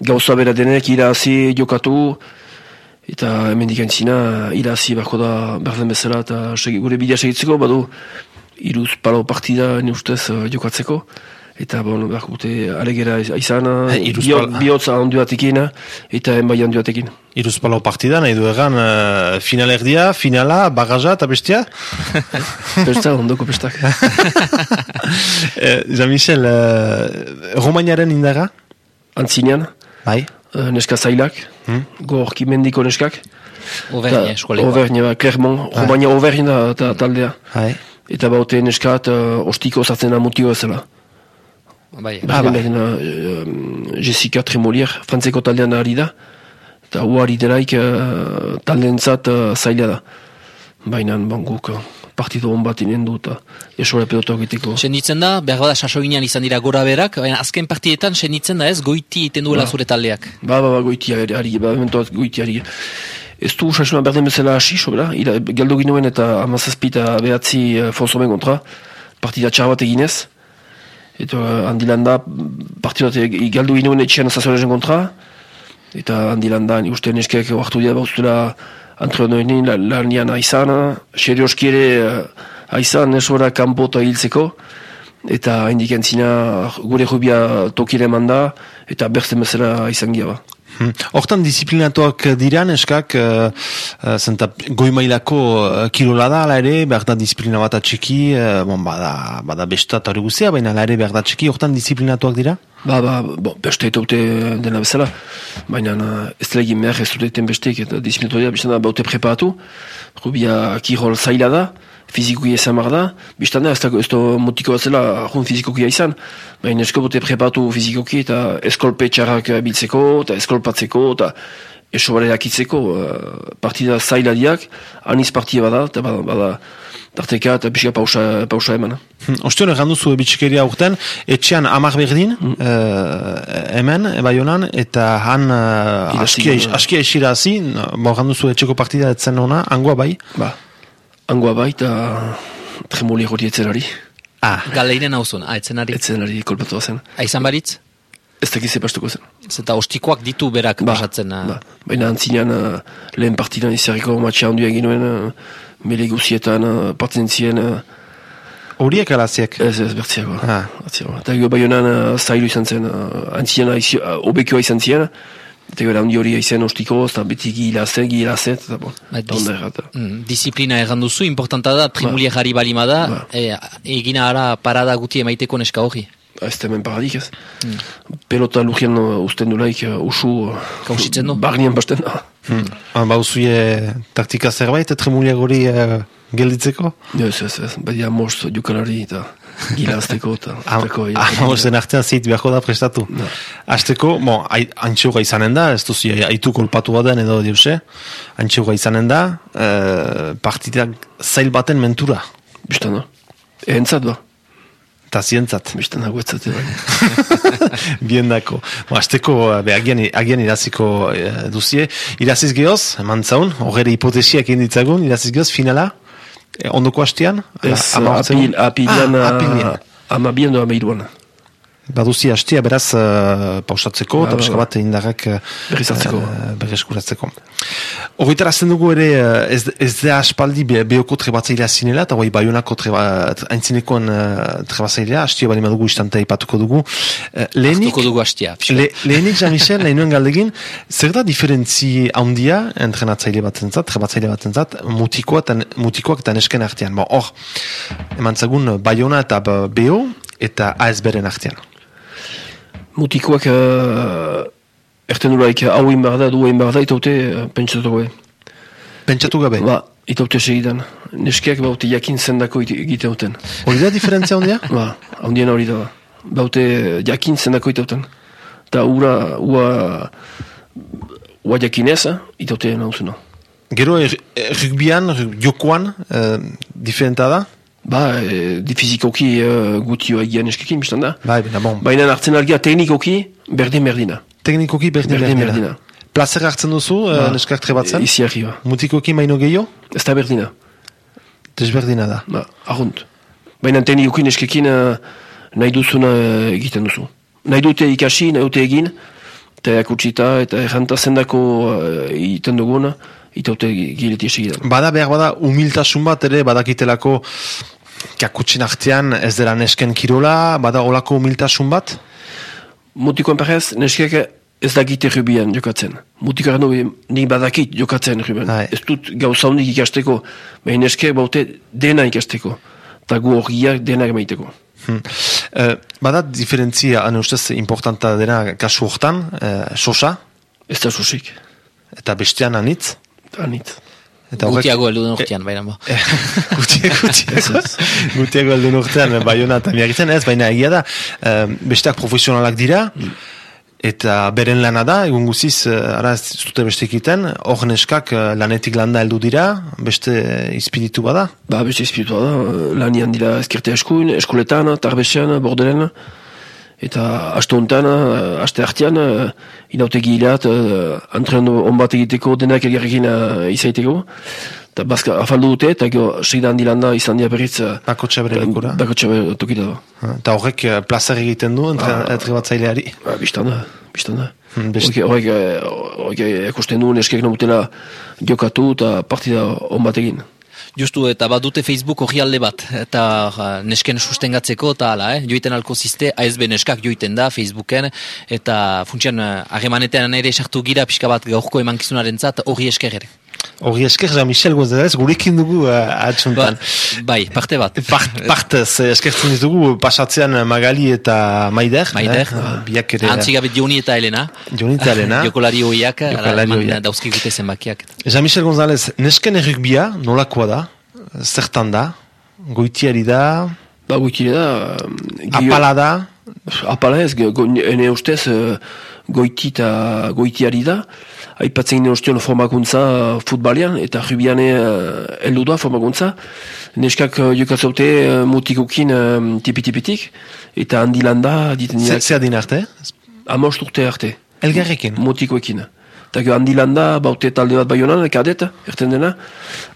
gauza bera denek irazi jokatu, eta hemen dikantzina irazi bako da berden bezala, eta gure bidea segitzeko, badu iruz palo partida ni ustez eh, jokatzeko, eta bon, behar gute alegera izan, Eh, pala- bihotza handi batekin, eta emaia handi batekin. Iruzpalau partida, nahi du egan, uh, finalerdia, finala, bagaja eta bestia? Pesta, ondoko pestak. Eh, Jean-Michel, uh, Romainaren indara? Antzinean, Bai. eh, neska zailak, Hmm. gorki mendiko neskak, Auvergne eskoleko. Auvergne, ba, Clermont, Romagna Auvergne da, da taldea. Bai. Eta baute neskat uh, ostiko zartzen da mutio ezela. Bai, Ah, bai. Berdin, uh, Jessica Tremolier, frantzeko taldean ari da. Eta uari delaik uh, taldeentzat uh, zaila da. Baina bon, guk uh, partido hon bat inen du eta esore pelota egiteko. Senditzen da, behar bada sasoginan izan dira gora berak, baina azken partietan senditzen da ez goiti iten duela zure taldeak. Ba, ba, ba, goiti ari, ba, mentoat goiti ari. Ez du usasuna berden bezala hasi, sobera, ira, galdo ginoen eta amazazpi eta behatzi uh, fonsomen kontra, partida txar bat eginez, eta handilan da, partida bat e- galdo ginoen etxean azazioaren kontra, Eta handi landan, uste neskeak oartu dira bauztela antreonoenin lanian aizan, serioski ere uh, aizan nesora kanpo eta hiltzeko, eta haindik entzina gure jubia tokire manda, eta berzen bezala izan gira ba. Hmm. Hortan disiplinatuak dira neskak, uh, uh, zenta goi mailako uh, kirola da, ala ere, behar da disiplina bat atxiki, uh, bon, bada, bada besta eta hori guzia, baina ala ere behar da atxiki, hortan disiplinatuak dira? Ba, ba, bo, beste eta ute dena bezala, baina ez dela egin behar ez dut eten bestek, eta disiplinatu dira, baute preparatu, rubia kirol zaila da, fizikoki ezan bar da, biztana ez da ez motiko bat zela jun fizikokia izan, baina esko bote prepatu fizikoki eta eskolpe txarrak biltzeko, eta eskolpatzeko, eta eso bare akitzeko, uh, partida zaila diak, aniz partida bada, eta bada, bada tarteka eta pixka pausa, pausa eman. Hmm. Ostion, egan duzu bitxikeria urten, etxean amak berdin, hmm. uh, hemen, eba jonan, eta han uh, askia esira hazi, bo egan duzu etxeko partida etzen ona, angoa bai? Ba angoa bai eta tremoli hori etzenari. Ah. Galeiren hau zuen, ah, etzenari. Etzenari kolpatu zen. Aizan baritz? Ez dakiz epastuko zen. Zeta ostikoak ditu berak ba, pasatzen. Ah. Ba. Baina antzinean uh, lehen partidan izarriko matxa handu egin nuen uh, mele guzietan uh, partzen zien uh, Horiek alaziek? Ez, ez, bertziago. Ah. Eta gero bai honan uh, zailu izan zen, uh, antzinean obekioa izan zien, Eta gara handi hori aizen ostiko, eta beti gilaze, gilaze, eta bon, ba, dis mm, Disiplina erran duzu, importanta da, primulia ba. jarri balima da, ba. e, egina ara parada guti emaiteko neska hori. Ba, ez temen paradik ez. Mm. Pelota lujien uh, usten dulaik, uh, usu, uh, Kausitzen du? Barnien basten da. Hmm. Ba, usuie taktika zerbait, tremulia gori uh, gelditzeko? Ez, ez, ez, badia most jukalari eta gilazteko eta Amozen artean zeit beharko da prestatu. Azteko, bon, antxeura izanen da, ez duzi haitu kolpatu baden edo diuse, antxeura izanen da, uh, partidak zail baten mentura. Bistan da. Ehentzat ba. Eta zientzat. Bistan da guetzat bai. Bien dako. Bo, azteko, be, agian, agian iraziko uh, duzie. Iraziz gehoz, eman zaun, horre hipotesiak inditzagun, iraziz gehoz, finala? Eh, ondoko hastean? Ez, apil, apilan, ah, apilan. Amabian doa meiruan. Baduzi hastia beraz uh, pausatzeko eta ba, ba. bat indarrak uh, berreskuratzeko. Horretara zen dugu ere ez, ez da aspaldi be, behoko trebatzailea zinela eta bai baionako treba, aintzinekoan uh, trebatzailea, hastia bali madugu istantea ipatuko dugu. Uh, lehenik, dugu hastia. Le, lehenik, Jean-Michel, lehenuen galdegin, zer da diferentzi handia entrenatzaile bat entzat, trebatzaile bat entzat, mutikoak eta nesken artean. Hor, eman zagun baiona eta beho eta ASB-ren artean mutikoak uh, erten duraik hau inbar da, du inbar da, itaute uh, pentsatu gabe. Pentsatu gabe? Ba, itaute segidan. Neskiak baute jakin zendako egite duten. Hori da diferentzia hondia? Ba, hondiena hori da. Baute jakin zendako ite Ta ura, ua, ua jakinez, itaute nauzuna. Gero, er, rugbian, jokoan, uh, diferenta da? Ba, e, difizikoki e, gutio egian eskekin, biztan da. Bai, bina, bon. Baina hartzen argia teknikoki berdin-berdina. Teknikoki berdin-berdina. Plazer hartzen duzu, e, ba, neskak trebatzen? Izi argi, ba. Mutikoki maino gehiago? Ez da berdina. Desberdina da. Ba, ahunt. Baina teknikoki neskekin e, nahi duzuna egiten duzu. Nahi dute ikasi, nahi dute egin, eta akutsita, eta errantazen dako egiten duguna itaute gireti esegidan. Bada behar bada humiltasun bat ere badakitelako kakutsin artean ez dela nesken kirola, bada olako humiltasun bat? Mutikoan perez, neskek ez dakit errubian jokatzen. Mutiko erano nik badakit jokatzen errubian. Ez dut gauza ikasteko, behin neskek baute dena ikasteko. Eta gu horiak dena emaiteko. Hmm. Uh, bada diferentzia, ane ustez, importanta dena kasu hortan, uh, sosa? Ez da sosik. Eta bestean anitz? Anitz. Eta gutiago heldu den urtean, baina bo. Gutiago, gutiago heldu den urtean, baina eta miagitzen ez, baina egia da, besteak profesionalak dira, eta beren lana da, egun guziz, eh, ara ez zute beste egiten, hor neskak eh, lanetik landa heldu dira, beste izpiritu bada? Ba, beste izpiritu bada, lanian dira ezkerte eskuin, eskoletan, tarbesean, bordelen, eta aste honetan, eh, aste hartian, inaute gilat, uh, antrean onbat egiteko denak egerrekin uh, izaiteko. Eta bazka afaldu dute, eta gero seidan dilanda izan dia berriz... Bakotxa bere lekura? Bakotxa bere tokita da. Eta horrek plazer egiten du, entre, ah, entre batzaileari? Ba, biztan da, biztan da. Hmm, Horrek, eh, eh, ekusten du neskek nomutela jokatu eta partida on bat egin. Justu, eta badute Facebook hori bat, eta uh, nesken sustengatzeko, eta ala, eh? joiten alko ziste, ASB neskak joiten da Facebooken, eta funtsian uh, harremanetan ere sartu gira pixka bat gaurko emankizunaren zat, hori esker ere. Hori esker, Jean-Michel González, gurekin dugu uh, Ba, atxuntan. bai, parte bat. Part, partez, eh, eskertzen ditugu pasatzean Magali eta Maider. Maider, eh, biak ere. Antzigabet Joni eta Elena. Joni eta Elena. Jokolari hoiak, hoiak. dauzkigute zenbakiak. Jean-Michel González, nesken errukbia, nolakoa da? Zertan da? Goitiari da? Ba, gutxire da... eh, gio- Apala da? Apala ez, go, ene ustez eh, goiti eta goitiari da. Aipatzen gine ostion formakuntza eh, futbalian, eta rubiane uh, heldu da formakuntza. Neskak uh, jokatzaute uh, mutikokin uh, tipi-tipitik, eta handi landa Zer din arte? amost urte arte, Elgarrekin? mutikoekin. Eta gero handi landa, baute talde bat baionan, kadet, erten dena,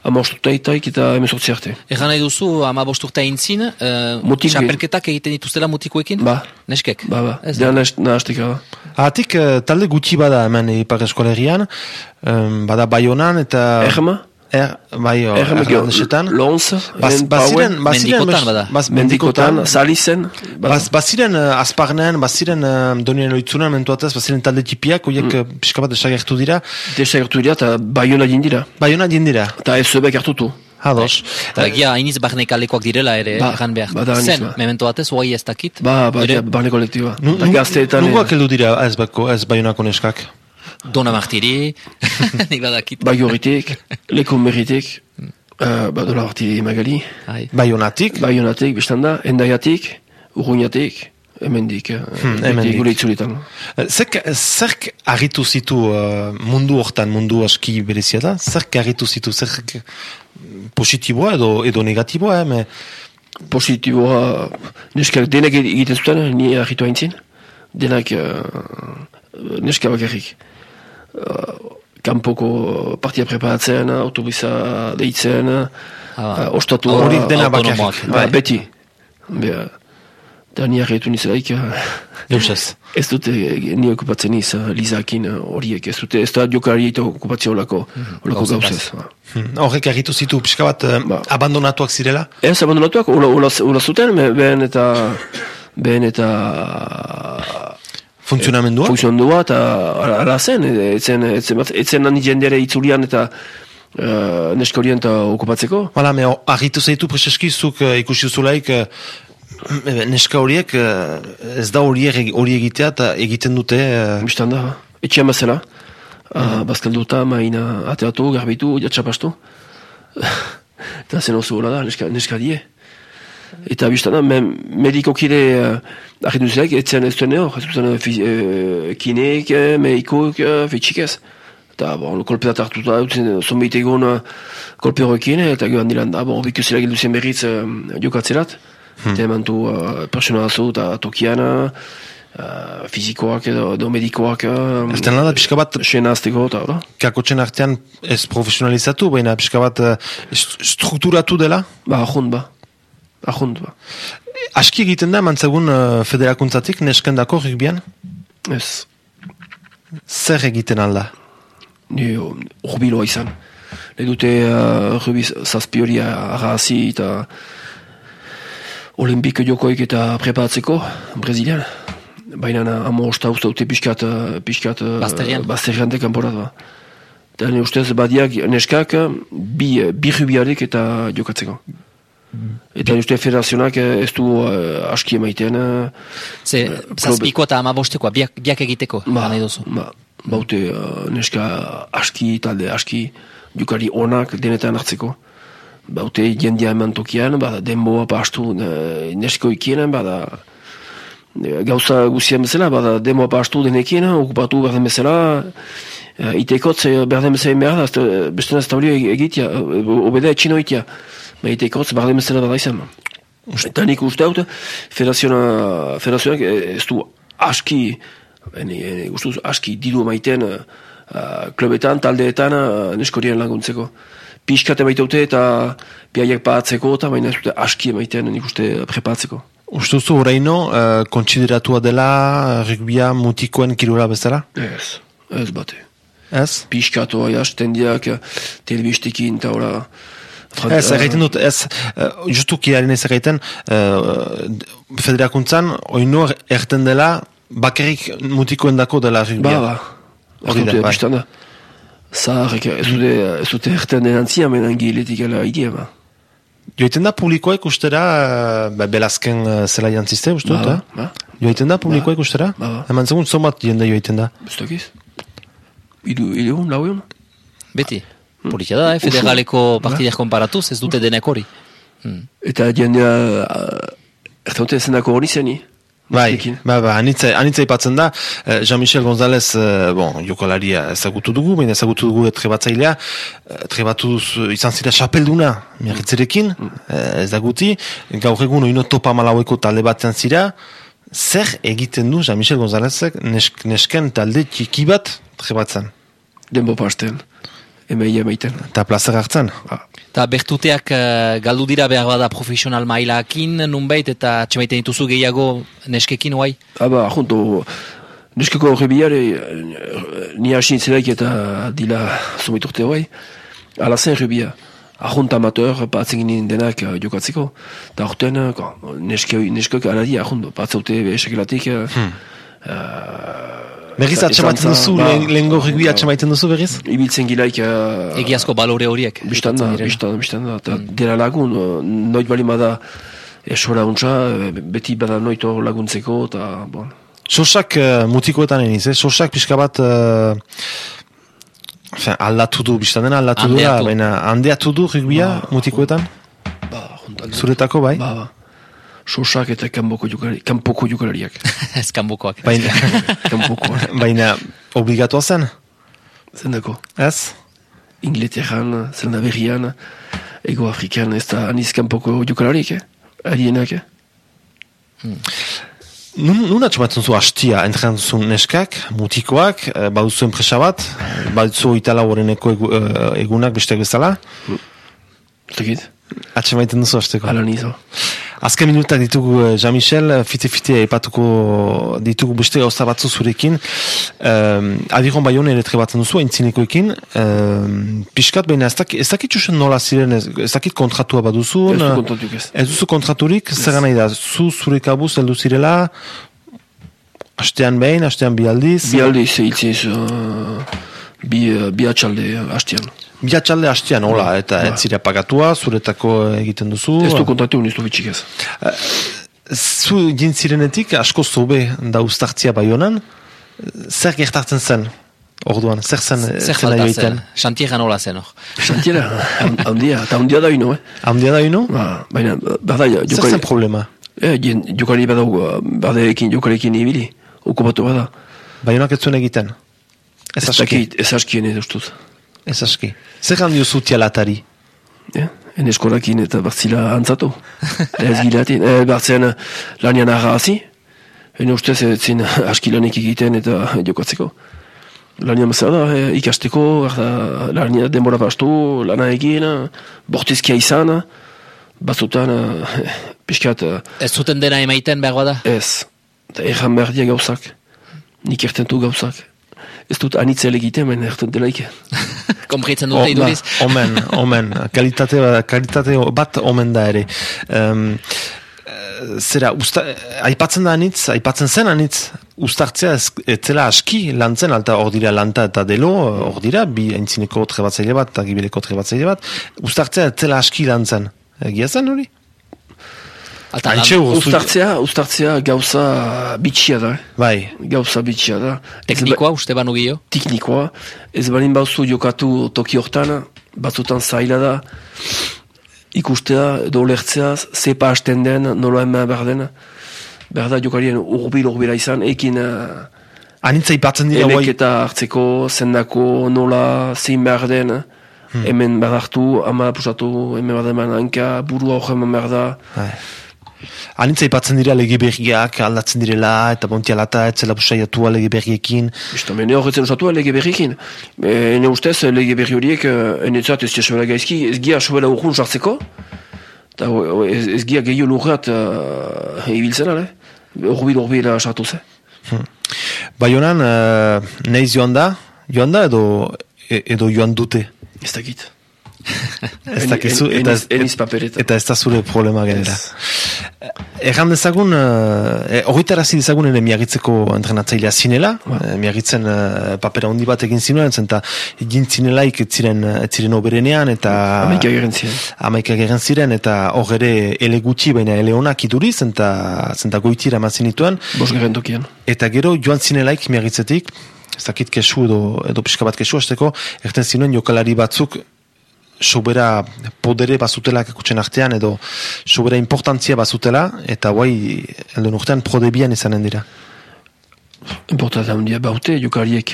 amost urte itaik eta emezortzi arte. Egan nahi duzu, ama bosturta intzin, uh, Mutikoek. txapelketak egiten dituztela mutikoekin? Ba. Neskek? Ba, ba, Ez, dena nahazteka ba. Ahatik, eh, talde gutxi bada hemen Ipar Eskolerian, um, bada Baionan eta... Erma? Er, bai, Erma, Erlandesetan. Lonz, Baz, Ren baziren, baziren, Mendikotan bas- bada. baz- Mendikotan, Salizen, Baz, baziren uh, azparnen, baziren uh, donien oitzunan mentuatez, baziren talde tipiak, oiek mm. pixka bat desagertu dira. desagertu dira eta baiona jindira. Baiona jindira, Eta ez zebek hartutu. hados. Eta egia hainiz barnek alekoak direla ere, Ba, egan behar. hainiz, Zen, ba. memento batez, hoai ez dakit. Ba, ba, ja, barne kolektiba. Nungoak eh, heldu dira ez, bako, ez Baionako neskak. Dona Martiri, nik badakit. Bai horritik, leko meritik, uh, badola bartiri magali, Ai. Baionatik, baionatik, bestanda, endaiatik, urruñatik, hemendik, uh, hemendik. gure itzulitan. Eh, Zerk, zerk argitu zitu uh, mundu hortan, mundu aski berezia da? Zerk argitu zitu, zerk positiboa edo, edo negatiboa, eh? me- Positiboa, neskak denak egiten zuten, ni argitu haintzin, denak uh, neska bakarrik. Uh, kanpoko partia preparatzen, autobusa deitzen, Ah, uh, ostatu... Hori dena bakarrik. Ba, Bai. beti. Be, da ni argitu nizelaik, Deusez. ez dute eh, ni okupatzen iz, uh, lizakin horiek, ez dute, ez da jokalari eta okupatzio olako, olako gauzataz. gauzez. Hmm. Horrek argitu zitu pixka bat eh, Ba. abandonatuak zirela? Ez abandonatuak, ola zuten, behen eta... Behen eta... Funtzionamendua? Funtzionamendua eta ala- ala zen, e- etzen, etzen, bat- etzen handi jendere itzulian eta uh, neska horien eta okupatzeko. Hala, me o- argitu zaitu preseski zuk uh, ikusi zulaik uh, neska horiek eh, ez da horiek hori egitea eta egiten dute uh, Bistan da, etxean bazela. Uh, bazkalduta, maina ateatu, garbitu, jatxapastu. eta zen oso hola da, neska, neska die. Eta biztan da, me, medikokide uh, argitu zileak, etzen ez duen hor, ez duen uh, kineek, uh, medikoek, uh, fitxik ez. Eta, bon, kolpeat hartuta, dutzen, zonbait egon uh, kolpe horrekin, eta joan dilan da, bon, bikusila gildu zen berriz uh, jokatzerat. Eta eman du uh, persona eta tokian, uh, fizikoak edo, edo medikoak, uh, Erten da pixka bat sena azteko, eta, hola. kakotxen artean ez profesionalizatu, baina pixka bat eh, est- strukturatu dela. Ba, ahond, ba. Ba. Aski egiten da, mantzagun uh, federakuntzatik, neskendako rugbian, Ez, zer egiten alda? ni urbiloa izan. Nahi dute uh, rubi zazpi hori arrazi eta olimpik jokoik eta preparatzeko, Brezilian. Baina amo osta usta dute pixkat, pixkat uh, bazterrean de kanporat, ba. Eta ni ustez badiak neskak bi, bi rubiarek eta jokatzeko. Eta ni uste federazionak uh, ez du uh, aski emaiten, uh, Ze, zazpiko eta amabostekoa, biak, biak egiteko, Ba, nahi duzu. ba, baute uh, neska aski, talde aski, jukari onak denetan hartzeko. Baute jendia eman tokian, bada denboa pastu uh, nesko ikienan, bada eh, gauza guzien bezala, bada denboa pastu denekien, okupatu behar den bezala, uh, itekotz eh, behar den bezala behar da, beste ez tablio egitea, obeda etxino itea. Ba, itekotz behar den bezala bada izan. Eta nik uste federazioa, federazioak eh, ez du aski, ene, ene, uste dut aski diru maiten uh, klubetan, taldeetan, uh, neskorien laguntzeko. Piskate baitaute eta biaiak paatzeko eta baina ez dute aski emaiten nik uste prepatzeko. Ustuzu horreino, uh, kontsideratua dela rugbia mutikoen kirola bezala? Ez, ez bate. Ez? Piskatu aia, tendiak, telebistekin, eta. Ez, egiten dut, ez, uh, justuki harin ez egiten, uh, federakuntzan, oino erten dela, bakarrik mutikoen dako dela rugbia. Ba, ba. Hori da, Ardute, bai. biztan da. Zaharrek, ez dute, ez dute erten den antzia, menan giletik ala idea, ba. Joiten da publikoa ikustera, uh, ba, belazken zela jantziste, uste dut, Ba, eh? ba, Joiten da publikoa ikustera? Ba, ba. Eman zegoen zomat jende joiten da. ez dakiz. Idu, idu, lau egun? Beti. Politia da, eh? federaleko partidak konparatuz, ez dute denek hori. Hmm. Eta jendea, uh, ertaute zenako hori zeni? Bai, ba, ba, anitza, anitza ipatzen da, eh, Jean-Michel González, eh, bon, jokalaria ezagutu dugu, baina ezagutu dugu trebatzailea, eh, trebatu duz, izan zira xapelduna, miarritzerekin, eh, ez da guti, gaur egun oino topa malaueko talde batean zira, zer egiten du Jean-Michel Gonzálezek nesk, nesken talde txiki bat trebatzen, Denbo pasten. Emei emaiten. eta plazer hartzen. Eta bertuteak eh, galdu dira behar bada profesional mailakin, nunbait, eta atxemaiten dituzu gehiago neskekin, guai? Aba, junto, neskeko horre biare, ni hasin zelaik eta dila zumiturte hoi, ala zen rebia. Ajunt amateur, patzen ginen denak eh, jokatzeko. Eta horten, eh, neske, neskek aladi, ajunt, patzaute esakelatik. Hmm. Berriz atxamaiten duzu, ba, lehen- ba. atxamaiten duzu berriz? Ibiltzen gilaik... Uh, Egiazko balore horiek. Bistan da, bistan, bistan da. Eta dela lagun, eh, noit bali bada esora untsa, eh, beti bada noit hor laguntzeko, eta, bon. Sosak uh, mutikoetan eniz, eh? Sosak pixka bat uh, fin, aldatu du, biztan dena aldatu du, Handeatu. baina handeatu du rugbia mutikoetan? Ba. Zuretako bai? Ba, ba. Sosak eta kanpoko jokalari, kanpoko jokalariak. Ez kanbokoak. Baina, kanpoko. baina obligatua zen, Zendako. ez? Ingleterran, zelda berrian, Ego Afrikan, ez da aniz kanpoko jokalarik, eh? Arienak, eh? Nun, nun atxamatzen zu hastia, entran zu neskak, mutikoak, eh, baduzu enpresa bat, baduzu itala horreneko egu, eh, egunak besteak bezala, Zekit? atxamaiten duzu hasteko. Ala nizo. Azken minutak ditugu uh, Jean-Michel, fite-fite epatuko ditugu beste gauza batzu zurekin. Um, Adiron baion ere trebatzen duzu, aintzinekoekin. Um, piskat, baina ez dakit, ez dakit txusen nola ziren, ez, ez dakit kontratua baduzu. Ez du kontatuk ez. Ez duzu kontraturik, zer nahi da, zu zure kabuz heldu zirela, astean behin, astean bi aldiz. Bi alde hiltzen uh, bi, uh, bi atxalde uh, hastian. Bi atxalde astean, hola, eta Ba. ez zira pagatua, zuretako egiten duzu. Ez du kontatu, ez du bitxik ez. Zu jintzirenetik asko zobe da ustartzia bai honan, zer gertartzen zen, orduan, zer zen Zer zela joiten? zen? Xantiegan hola zen hor. Xantiera, handia, eta handia da ino, eh? Handia da ino? Ba, baina, bada, Zer jokari, zen problema? eh, jen, jokari bada, uh, badeekin, jokarekin ibili, okupatu bada. Bai honak ez zuen egiten? Ez Ez aski, dakit, ez askien ez ustut. Ez aski. Zer handio zu tialatari? Eh? En eskolakin eta bartzila antzatu. ez gilatin, eh, bartzen eh, lanian arra hazi. En ustez ez zin aski lanik egiten eta jokatzeko. Lanian mazera da, eh, ikasteko, arda, lanian denbora bastu, lana egin, eh, bortizkia izan, batzutan, eh, pixkat, eh, Ez zuten dena emaiten behar bada? ez. Eta erran behar dia gauzak. Nik ertentu gauzak. Ez dut anitzel egiten, men erten delaik. Kompritzen O- dute ba, iduriz? Omen, omen, kalitate, kalitate bat omen da ere. Um, zera, usta, aipatzen da anitz, aipatzen zen anitz, ustartzea ez, zela aski lantzen, alta hor dira lanta eta delo, hor dira, bi aintzineko trebatzaile bat, eta gibeleko trebatzaile bat, ustartzea ez zela aski lantzen. Egia zen hori? Alta, lan- Haintxe urzu- Uztartzea, uztartzea gauza bitxia da, eh? Bai, Gauza bitxia da. Teknikoa uste banu gehiago? teknikoa, ez balin bauzu jokatu toki hortan, batzutan zaila da, ikustea, edo lertzea, zepa hasten den, nola eman behar den, behar da jokarien urbil urbila izan, ekin uh, anitz aipatzen dira guai, eleketa hartzeko, zendako, nola, zein behar den, hemen behar hartu, ama pusatu, hemen behar den hanka, burua hor eman behar da, Bai. Anitza aipatzen dira lege berriak aldatzen direla, eta bontialata, ez zela busaiatua lege berriekin. Bista, mene horretzen usatu lege berrikin. Ene ustez, lege berri horiek, eh, enetzat ez jasobela gaizki, ez gia sobela urgun sartzeko, Eta ez, ez gia gehiago lurrat uh, ibiltzen, ale? Horbil, horbil sartu ze. Baionan, uh, neiz joan da, joan da edo, e- edo joan dute? Ez dakit. Ez dakizu, En- en- eta, eniz- eniz papereta. eta ez da zure problema genera. Ez. Erran dezagun, uh, horretarazi dezagun ere miagitzeko entrenatzailea zinela, eh, miagitzen uh, papera handi bat egin zinuen, zenta egin zinelaik ez ziren, ez ziren oberenean, eta... Amaika geren ziren. Amaika geren ziren, eta hor ere ele gutxi, baina ele honak iduriz, zenta, zenta goitira emazen dituen, Bos geren tokian. eta gero joan zinelaik miagitzetik, ez dakit kesu edo, edo pixka bat kesu azteko, erten zinuen jokalari batzuk sobera podere bazutela kakutsen artean edo sobera importantzia bazutela eta guai elden urtean prodebian izanen dira. Importante handia baute jokariek.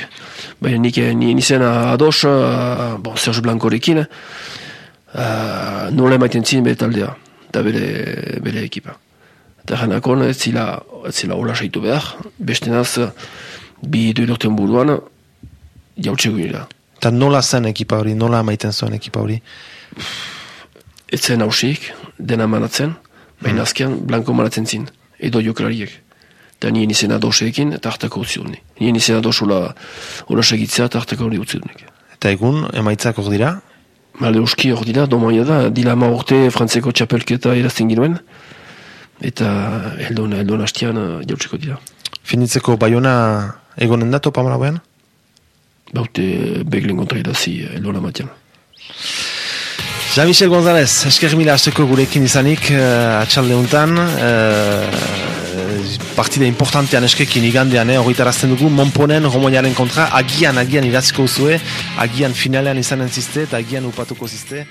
Baina nik eh, ni ados, uh, bon, Serge Blancorekin, uh, nola emaiten zin bere taldea, eta bere, bere ekipa. Eta janakon ez zila, ez zila hola saitu behar, beste naz, bi doilorten buruan, jautxeko nira. Eta nola zen ekipa hori, nola maiten zuen ekipa hori. Ez zen hausik, dena manatzen, baina azkean Blanco manatzen zin, edo jokalariek. Eta nien izena doseekin, eta hartako utzi duni. Nien izena dos hola, segitzea, eta hartako hori utzi dunik. Eta egun, emaitzak hor dira, Malde uski hor dira, domaia da, dilama urte frantzeko txapelketa irazten ginuen, eta eldon, eldon hastian uh, jautseko dira. finitzeko baiona egonen da topa? Baute beglen kontra irazi eh, eldon amatean. Jean-Michel González, esker mila hasteko gurekin izanik uh, atxalde honetan, uh, partida importantean eskekin igandean, eh, horretarazten dugu, Monponen, Romoiaren kontra, agian, agian iraziko zue, agian finalean izanen ziste, eta agian upatuko ziste,